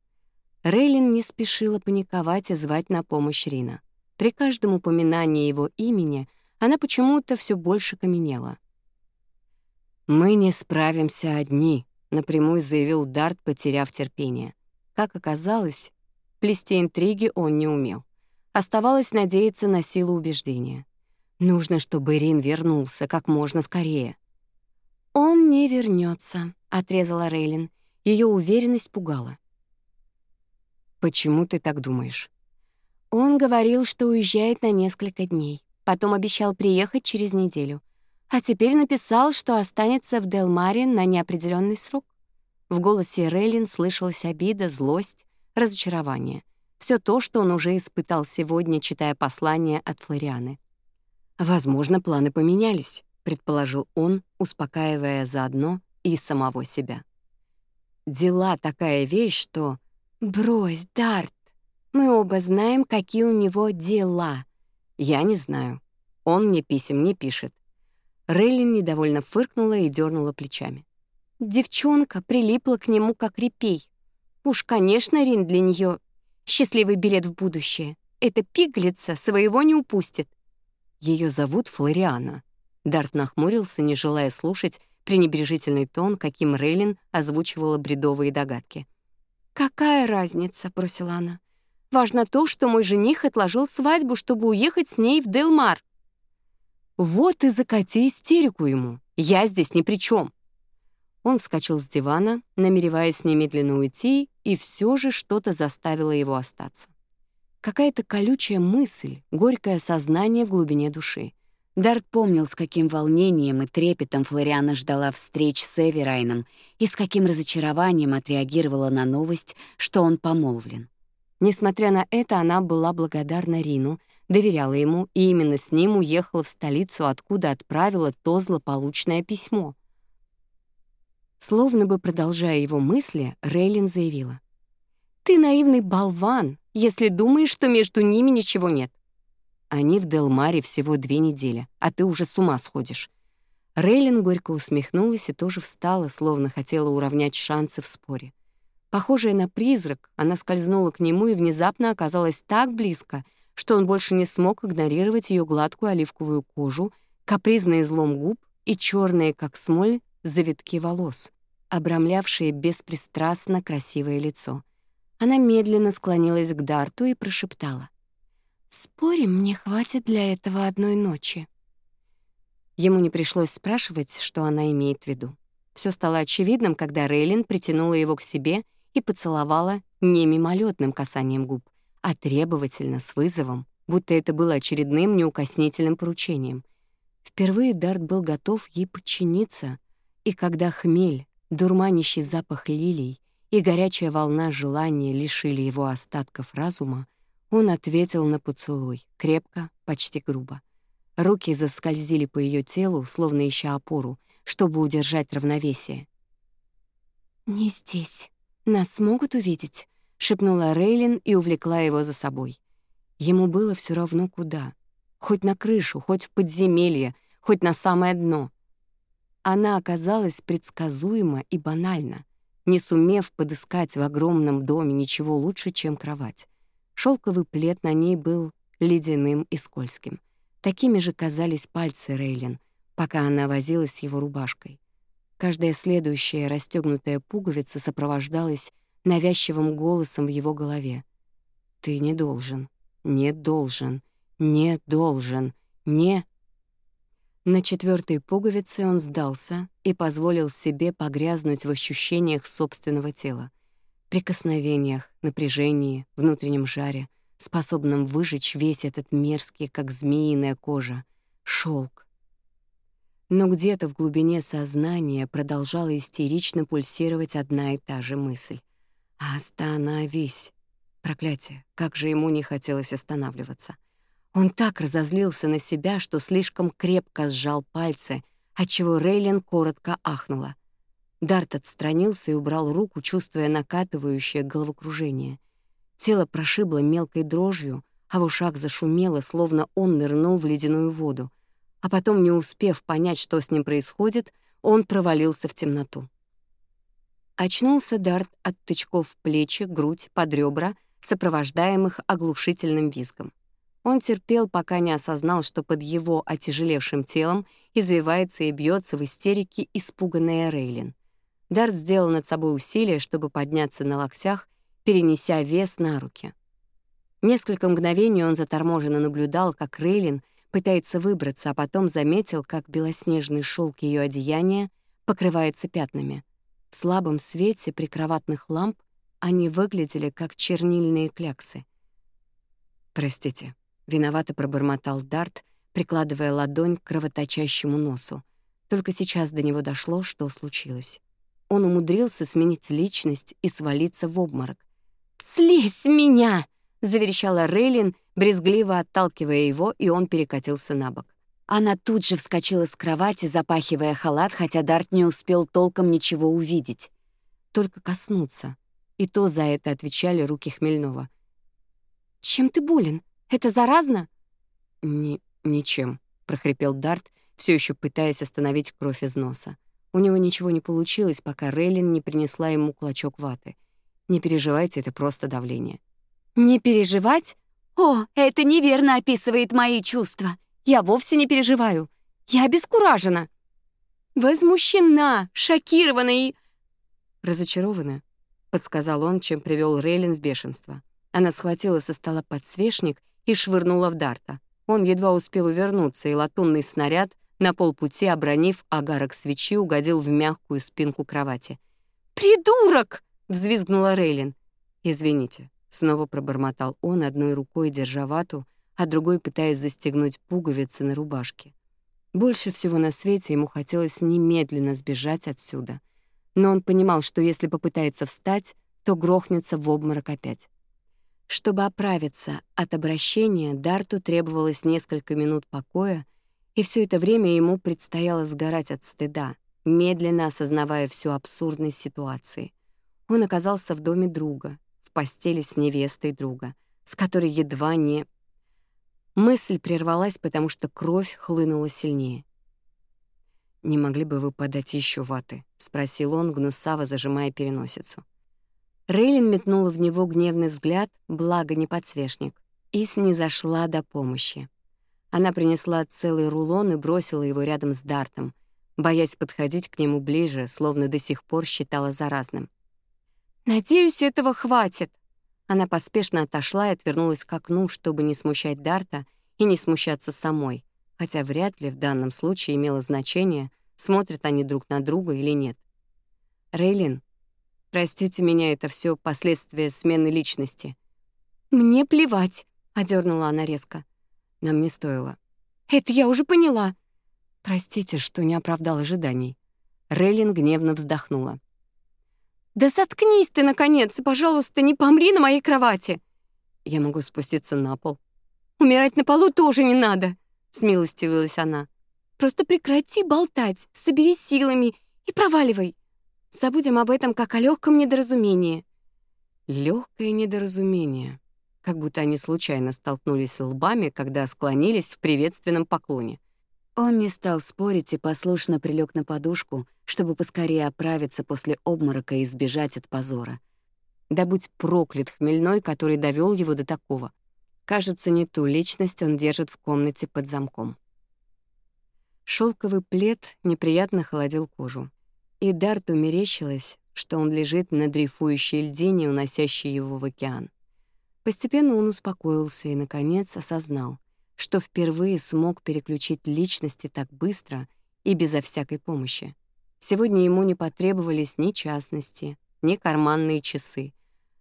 Рейлин не спешила паниковать и звать на помощь Рина. При каждом упоминании его имени — она почему-то все больше каменела. «Мы не справимся одни», — напрямую заявил Дарт, потеряв терпение. Как оказалось, плести интриги он не умел. Оставалось надеяться на силу убеждения. Нужно, чтобы Рин вернулся как можно скорее. «Он не вернется, отрезала Рейлин. Ее уверенность пугала. «Почему ты так думаешь?» Он говорил, что уезжает на несколько дней. Потом обещал приехать через неделю. А теперь написал, что останется в Делмаре на неопределенный срок. В голосе Релин слышалась обида, злость, разочарование. Все то, что он уже испытал сегодня, читая послание от Флорианы. «Возможно, планы поменялись», — предположил он, успокаивая заодно и самого себя. «Дела такая вещь, что...» «Брось, Дарт! Мы оба знаем, какие у него дела», я не знаю. Он мне писем не пишет. Рейлин недовольно фыркнула и дернула плечами. Девчонка прилипла к нему как репей. Уж, конечно, Рин для нее счастливый билет в будущее. Эта пиглица своего не упустит. Ее зовут Флориана. Дарт нахмурился, не желая слушать пренебрежительный тон, каким Рейлин озвучивала бредовые догадки. «Какая разница?» — бросила она. Важно то, что мой жених отложил свадьбу, чтобы уехать с ней в Делмар. Вот и закати истерику ему. Я здесь ни при чем. Он вскочил с дивана, намереваясь немедленно уйти, и все же что-то заставило его остаться. Какая-то колючая мысль, горькое сознание в глубине души. Дарт помнил, с каким волнением и трепетом Флориана ждала встреч с Эверайном и с каким разочарованием отреагировала на новость, что он помолвлен. Несмотря на это, она была благодарна Рину, доверяла ему и именно с ним уехала в столицу, откуда отправила то злополучное письмо. Словно бы продолжая его мысли, Рейлин заявила. «Ты наивный болван, если думаешь, что между ними ничего нет. Они в Делмаре всего две недели, а ты уже с ума сходишь». Рейлин горько усмехнулась и тоже встала, словно хотела уравнять шансы в споре. Похожая на призрак, она скользнула к нему и внезапно оказалась так близко, что он больше не смог игнорировать ее гладкую оливковую кожу, капризный излом губ и черные, как смоль, завитки волос, обрамлявшие беспристрастно красивое лицо. Она медленно склонилась к Дарту и прошептала. «Спорим, мне хватит для этого одной ночи». Ему не пришлось спрашивать, что она имеет в виду. Все стало очевидным, когда Рейлин притянула его к себе и поцеловала не мимолетным касанием губ, а требовательно, с вызовом, будто это было очередным неукоснительным поручением. Впервые Дарт был готов ей подчиниться, и когда хмель, дурманящий запах лилий и горячая волна желания лишили его остатков разума, он ответил на поцелуй, крепко, почти грубо. Руки заскользили по ее телу, словно ища опору, чтобы удержать равновесие. «Не здесь», «Нас смогут увидеть», — шепнула Рейлин и увлекла его за собой. Ему было все равно куда. Хоть на крышу, хоть в подземелье, хоть на самое дно. Она оказалась предсказуема и банальна, не сумев подыскать в огромном доме ничего лучше, чем кровать. Шелковый плед на ней был ледяным и скользким. Такими же казались пальцы Рейлин, пока она возилась с его рубашкой каждая следующая расстегнутая пуговица сопровождалась навязчивым голосом в его голове. «Ты не должен, не должен, не должен, не...» На четвертой пуговице он сдался и позволил себе погрязнуть в ощущениях собственного тела, прикосновениях, напряжении, внутреннем жаре, способном выжечь весь этот мерзкий, как змеиная кожа, шелк, но где-то в глубине сознания продолжала истерично пульсировать одна и та же мысль. «Остановись!» Проклятие, как же ему не хотелось останавливаться. Он так разозлился на себя, что слишком крепко сжал пальцы, отчего Рейлин коротко ахнула. Дарт отстранился и убрал руку, чувствуя накатывающее головокружение. Тело прошибло мелкой дрожью, а в ушах зашумело, словно он нырнул в ледяную воду — а потом, не успев понять, что с ним происходит, он провалился в темноту. Очнулся Дарт от тычков в плечи, грудь, под ребра, сопровождаемых оглушительным визгом. Он терпел, пока не осознал, что под его отяжелевшим телом извивается и бьется в истерике испуганная Рейлин. Дарт сделал над собой усилие, чтобы подняться на локтях, перенеся вес на руки. Несколько мгновений он заторможенно наблюдал, как Рейлин — пытается выбраться, а потом заметил, как белоснежный шелк ее одеяния покрывается пятнами. В слабом свете прикроватных ламп они выглядели как чернильные кляксы. «Простите», — виновато пробормотал Дарт, прикладывая ладонь к кровоточащему носу. Только сейчас до него дошло, что случилось. Он умудрился сменить личность и свалиться в обморок. «Слезь с меня!» заверещала Рейлин, брезгливо отталкивая его, и он перекатился на бок. Она тут же вскочила с кровати, запахивая халат, хотя Дарт не успел толком ничего увидеть. Только коснуться. И то за это отвечали руки Хмельного. «Чем ты болен? Это заразно?» «Ни... ничем», — прохрипел Дарт, все еще пытаясь остановить кровь из носа. У него ничего не получилось, пока Рейлин не принесла ему клочок ваты. «Не переживайте, это просто давление». Не переживать? О, это неверно описывает мои чувства. Я вовсе не переживаю. Я обескуражена. Возмущена, шокирована и... Разочарована, подсказал он, чем привел Рейлин в бешенство. Она схватила со стола подсвечник и швырнула в Дарта. Он едва успел увернуться, и латунный снаряд, на полпути обронив агарок свечи, угодил в мягкую спинку кровати. «Придурок!» — взвизгнула Рейлин. «Извините», Снова пробормотал он, одной рукой державату, а другой пытаясь застегнуть пуговицы на рубашке. Больше всего на свете ему хотелось немедленно сбежать отсюда. Но он понимал, что если попытается встать, то грохнется в обморок опять. Чтобы оправиться от обращения, Дарту требовалось несколько минут покоя, и все это время ему предстояло сгорать от стыда, медленно осознавая всю абсурдность ситуации. Он оказался в доме друга, постели с невестой друга, с которой едва не... Мысль прервалась, потому что кровь хлынула сильнее. «Не могли бы вы подать еще ваты?» — спросил он, гнусаво зажимая переносицу. Рейлин метнула в него гневный взгляд, благо не подсвечник, и снизошла до помощи. Она принесла целый рулон и бросила его рядом с Дартом, боясь подходить к нему ближе, словно до сих пор считала заразным. «Надеюсь, этого хватит!» Она поспешно отошла и отвернулась к окну, чтобы не смущать Дарта и не смущаться самой, хотя вряд ли в данном случае имело значение, смотрят они друг на друга или нет. «Рейлин, простите меня, это все последствия смены личности». «Мне плевать», — одернула она резко. «Нам не стоило». «Это я уже поняла». «Простите, что не оправдал ожиданий». Рейлин гневно вздохнула. «Да заткнись ты, наконец, и, пожалуйста, не помри на моей кровати!» Я могу спуститься на пол. «Умирать на полу тоже не надо!» — смилостивилась она. «Просто прекрати болтать, собери силами и проваливай. Забудем об этом как о легком недоразумении». Легкое недоразумение. Как будто они случайно столкнулись лбами, когда склонились в приветственном поклоне. Он не стал спорить и послушно прилег на подушку, чтобы поскорее оправиться после обморока и избежать от позора. Да будь проклят хмельной, который довел его до такого. Кажется, не ту личность он держит в комнате под замком. Шелковый плед неприятно холодил кожу. И Дарту мерещилось, что он лежит на дрейфующей льдине, уносящей его в океан. Постепенно он успокоился и, наконец, осознал — что впервые смог переключить личности так быстро и безо всякой помощи. Сегодня ему не потребовались ни частности, ни карманные часы,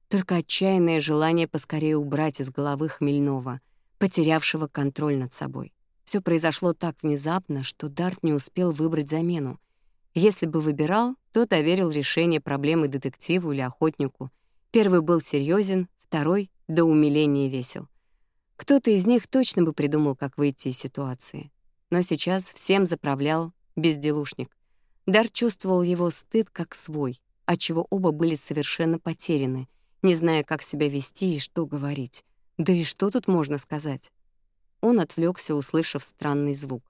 только отчаянное желание поскорее убрать из головы Хмельного, потерявшего контроль над собой. Все произошло так внезапно, что Дарт не успел выбрать замену. Если бы выбирал, то доверил решение проблемы детективу или охотнику. Первый был серьезен, второй — до умиления весел. Кто-то из них точно бы придумал, как выйти из ситуации. Но сейчас всем заправлял безделушник. Дар чувствовал его стыд как свой, отчего оба были совершенно потеряны, не зная, как себя вести и что говорить. Да и что тут можно сказать? Он отвлекся, услышав странный звук.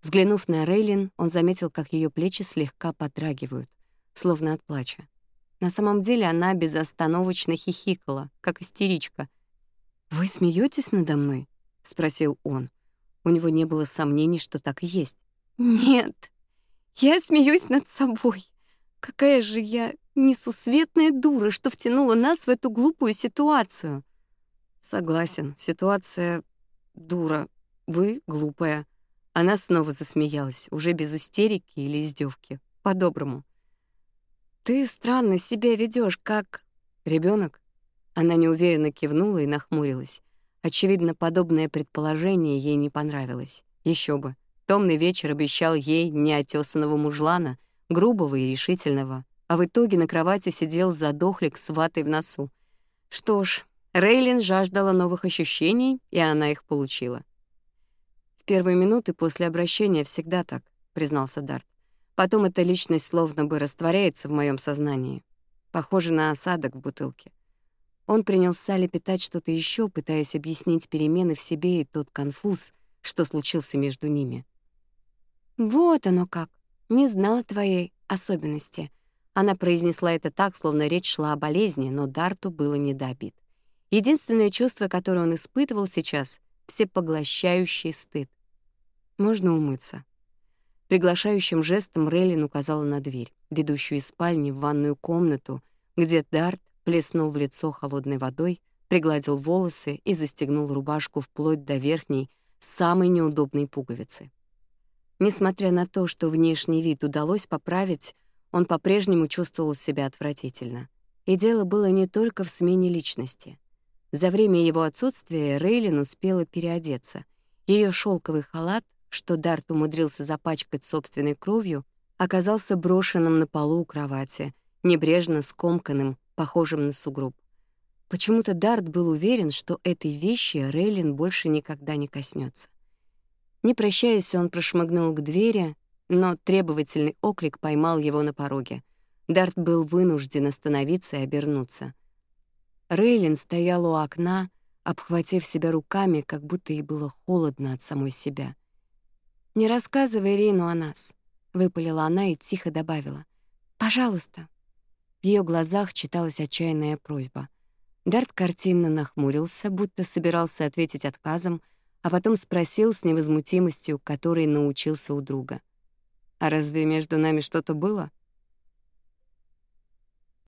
Взглянув на Рейлин, он заметил, как ее плечи слегка подрагивают, словно от плача. На самом деле она безостановочно хихикала, как истеричка, «Вы смеетесь надо мной?» — спросил он. У него не было сомнений, что так и есть. «Нет, я смеюсь над собой. Какая же я несусветная дура, что втянула нас в эту глупую ситуацию». «Согласен, ситуация дура. Вы глупая». Она снова засмеялась, уже без истерики или издевки, по-доброму. «Ты странно себя ведешь, как ребенок. Она неуверенно кивнула и нахмурилась. Очевидно, подобное предположение ей не понравилось. Еще бы. Томный вечер обещал ей неотесанного мужлана, грубого и решительного, а в итоге на кровати сидел задохлик с ватой в носу. Что ж, Рейлин жаждала новых ощущений, и она их получила. «В первые минуты после обращения всегда так», — признался Дарт. «Потом эта личность словно бы растворяется в моем сознании. Похоже на осадок в бутылке. Он принялся лепетать что-то еще, пытаясь объяснить перемены в себе и тот конфуз, что случился между ними. «Вот оно как! Не знала твоей особенности». Она произнесла это так, словно речь шла о болезни, но Дарту было не до. Единственное чувство, которое он испытывал сейчас — всепоглощающий стыд. «Можно умыться». Приглашающим жестом Рейлин указала на дверь, ведущую из спальни в ванную комнату, где Дарт плеснул в лицо холодной водой, пригладил волосы и застегнул рубашку вплоть до верхней, самой неудобной пуговицы. Несмотря на то, что внешний вид удалось поправить, он по-прежнему чувствовал себя отвратительно. И дело было не только в смене личности. За время его отсутствия Рейлин успела переодеться. Ее шелковый халат, что Дарт умудрился запачкать собственной кровью, оказался брошенным на полу у кровати, небрежно скомканным похожим на сугроб. Почему-то Дарт был уверен, что этой вещи Рейлин больше никогда не коснется. Не прощаясь, он прошмыгнул к двери, но требовательный оклик поймал его на пороге. Дарт был вынужден остановиться и обернуться. Рейлин стоял у окна, обхватив себя руками, как будто ей было холодно от самой себя. «Не рассказывай Рину о нас», — выпалила она и тихо добавила. «Пожалуйста, в ее глазах читалась отчаянная просьба. Дарт картинно нахмурился, будто собирался ответить отказом, а потом спросил с невозмутимостью, которой научился у друга. «А разве между нами что-то было?»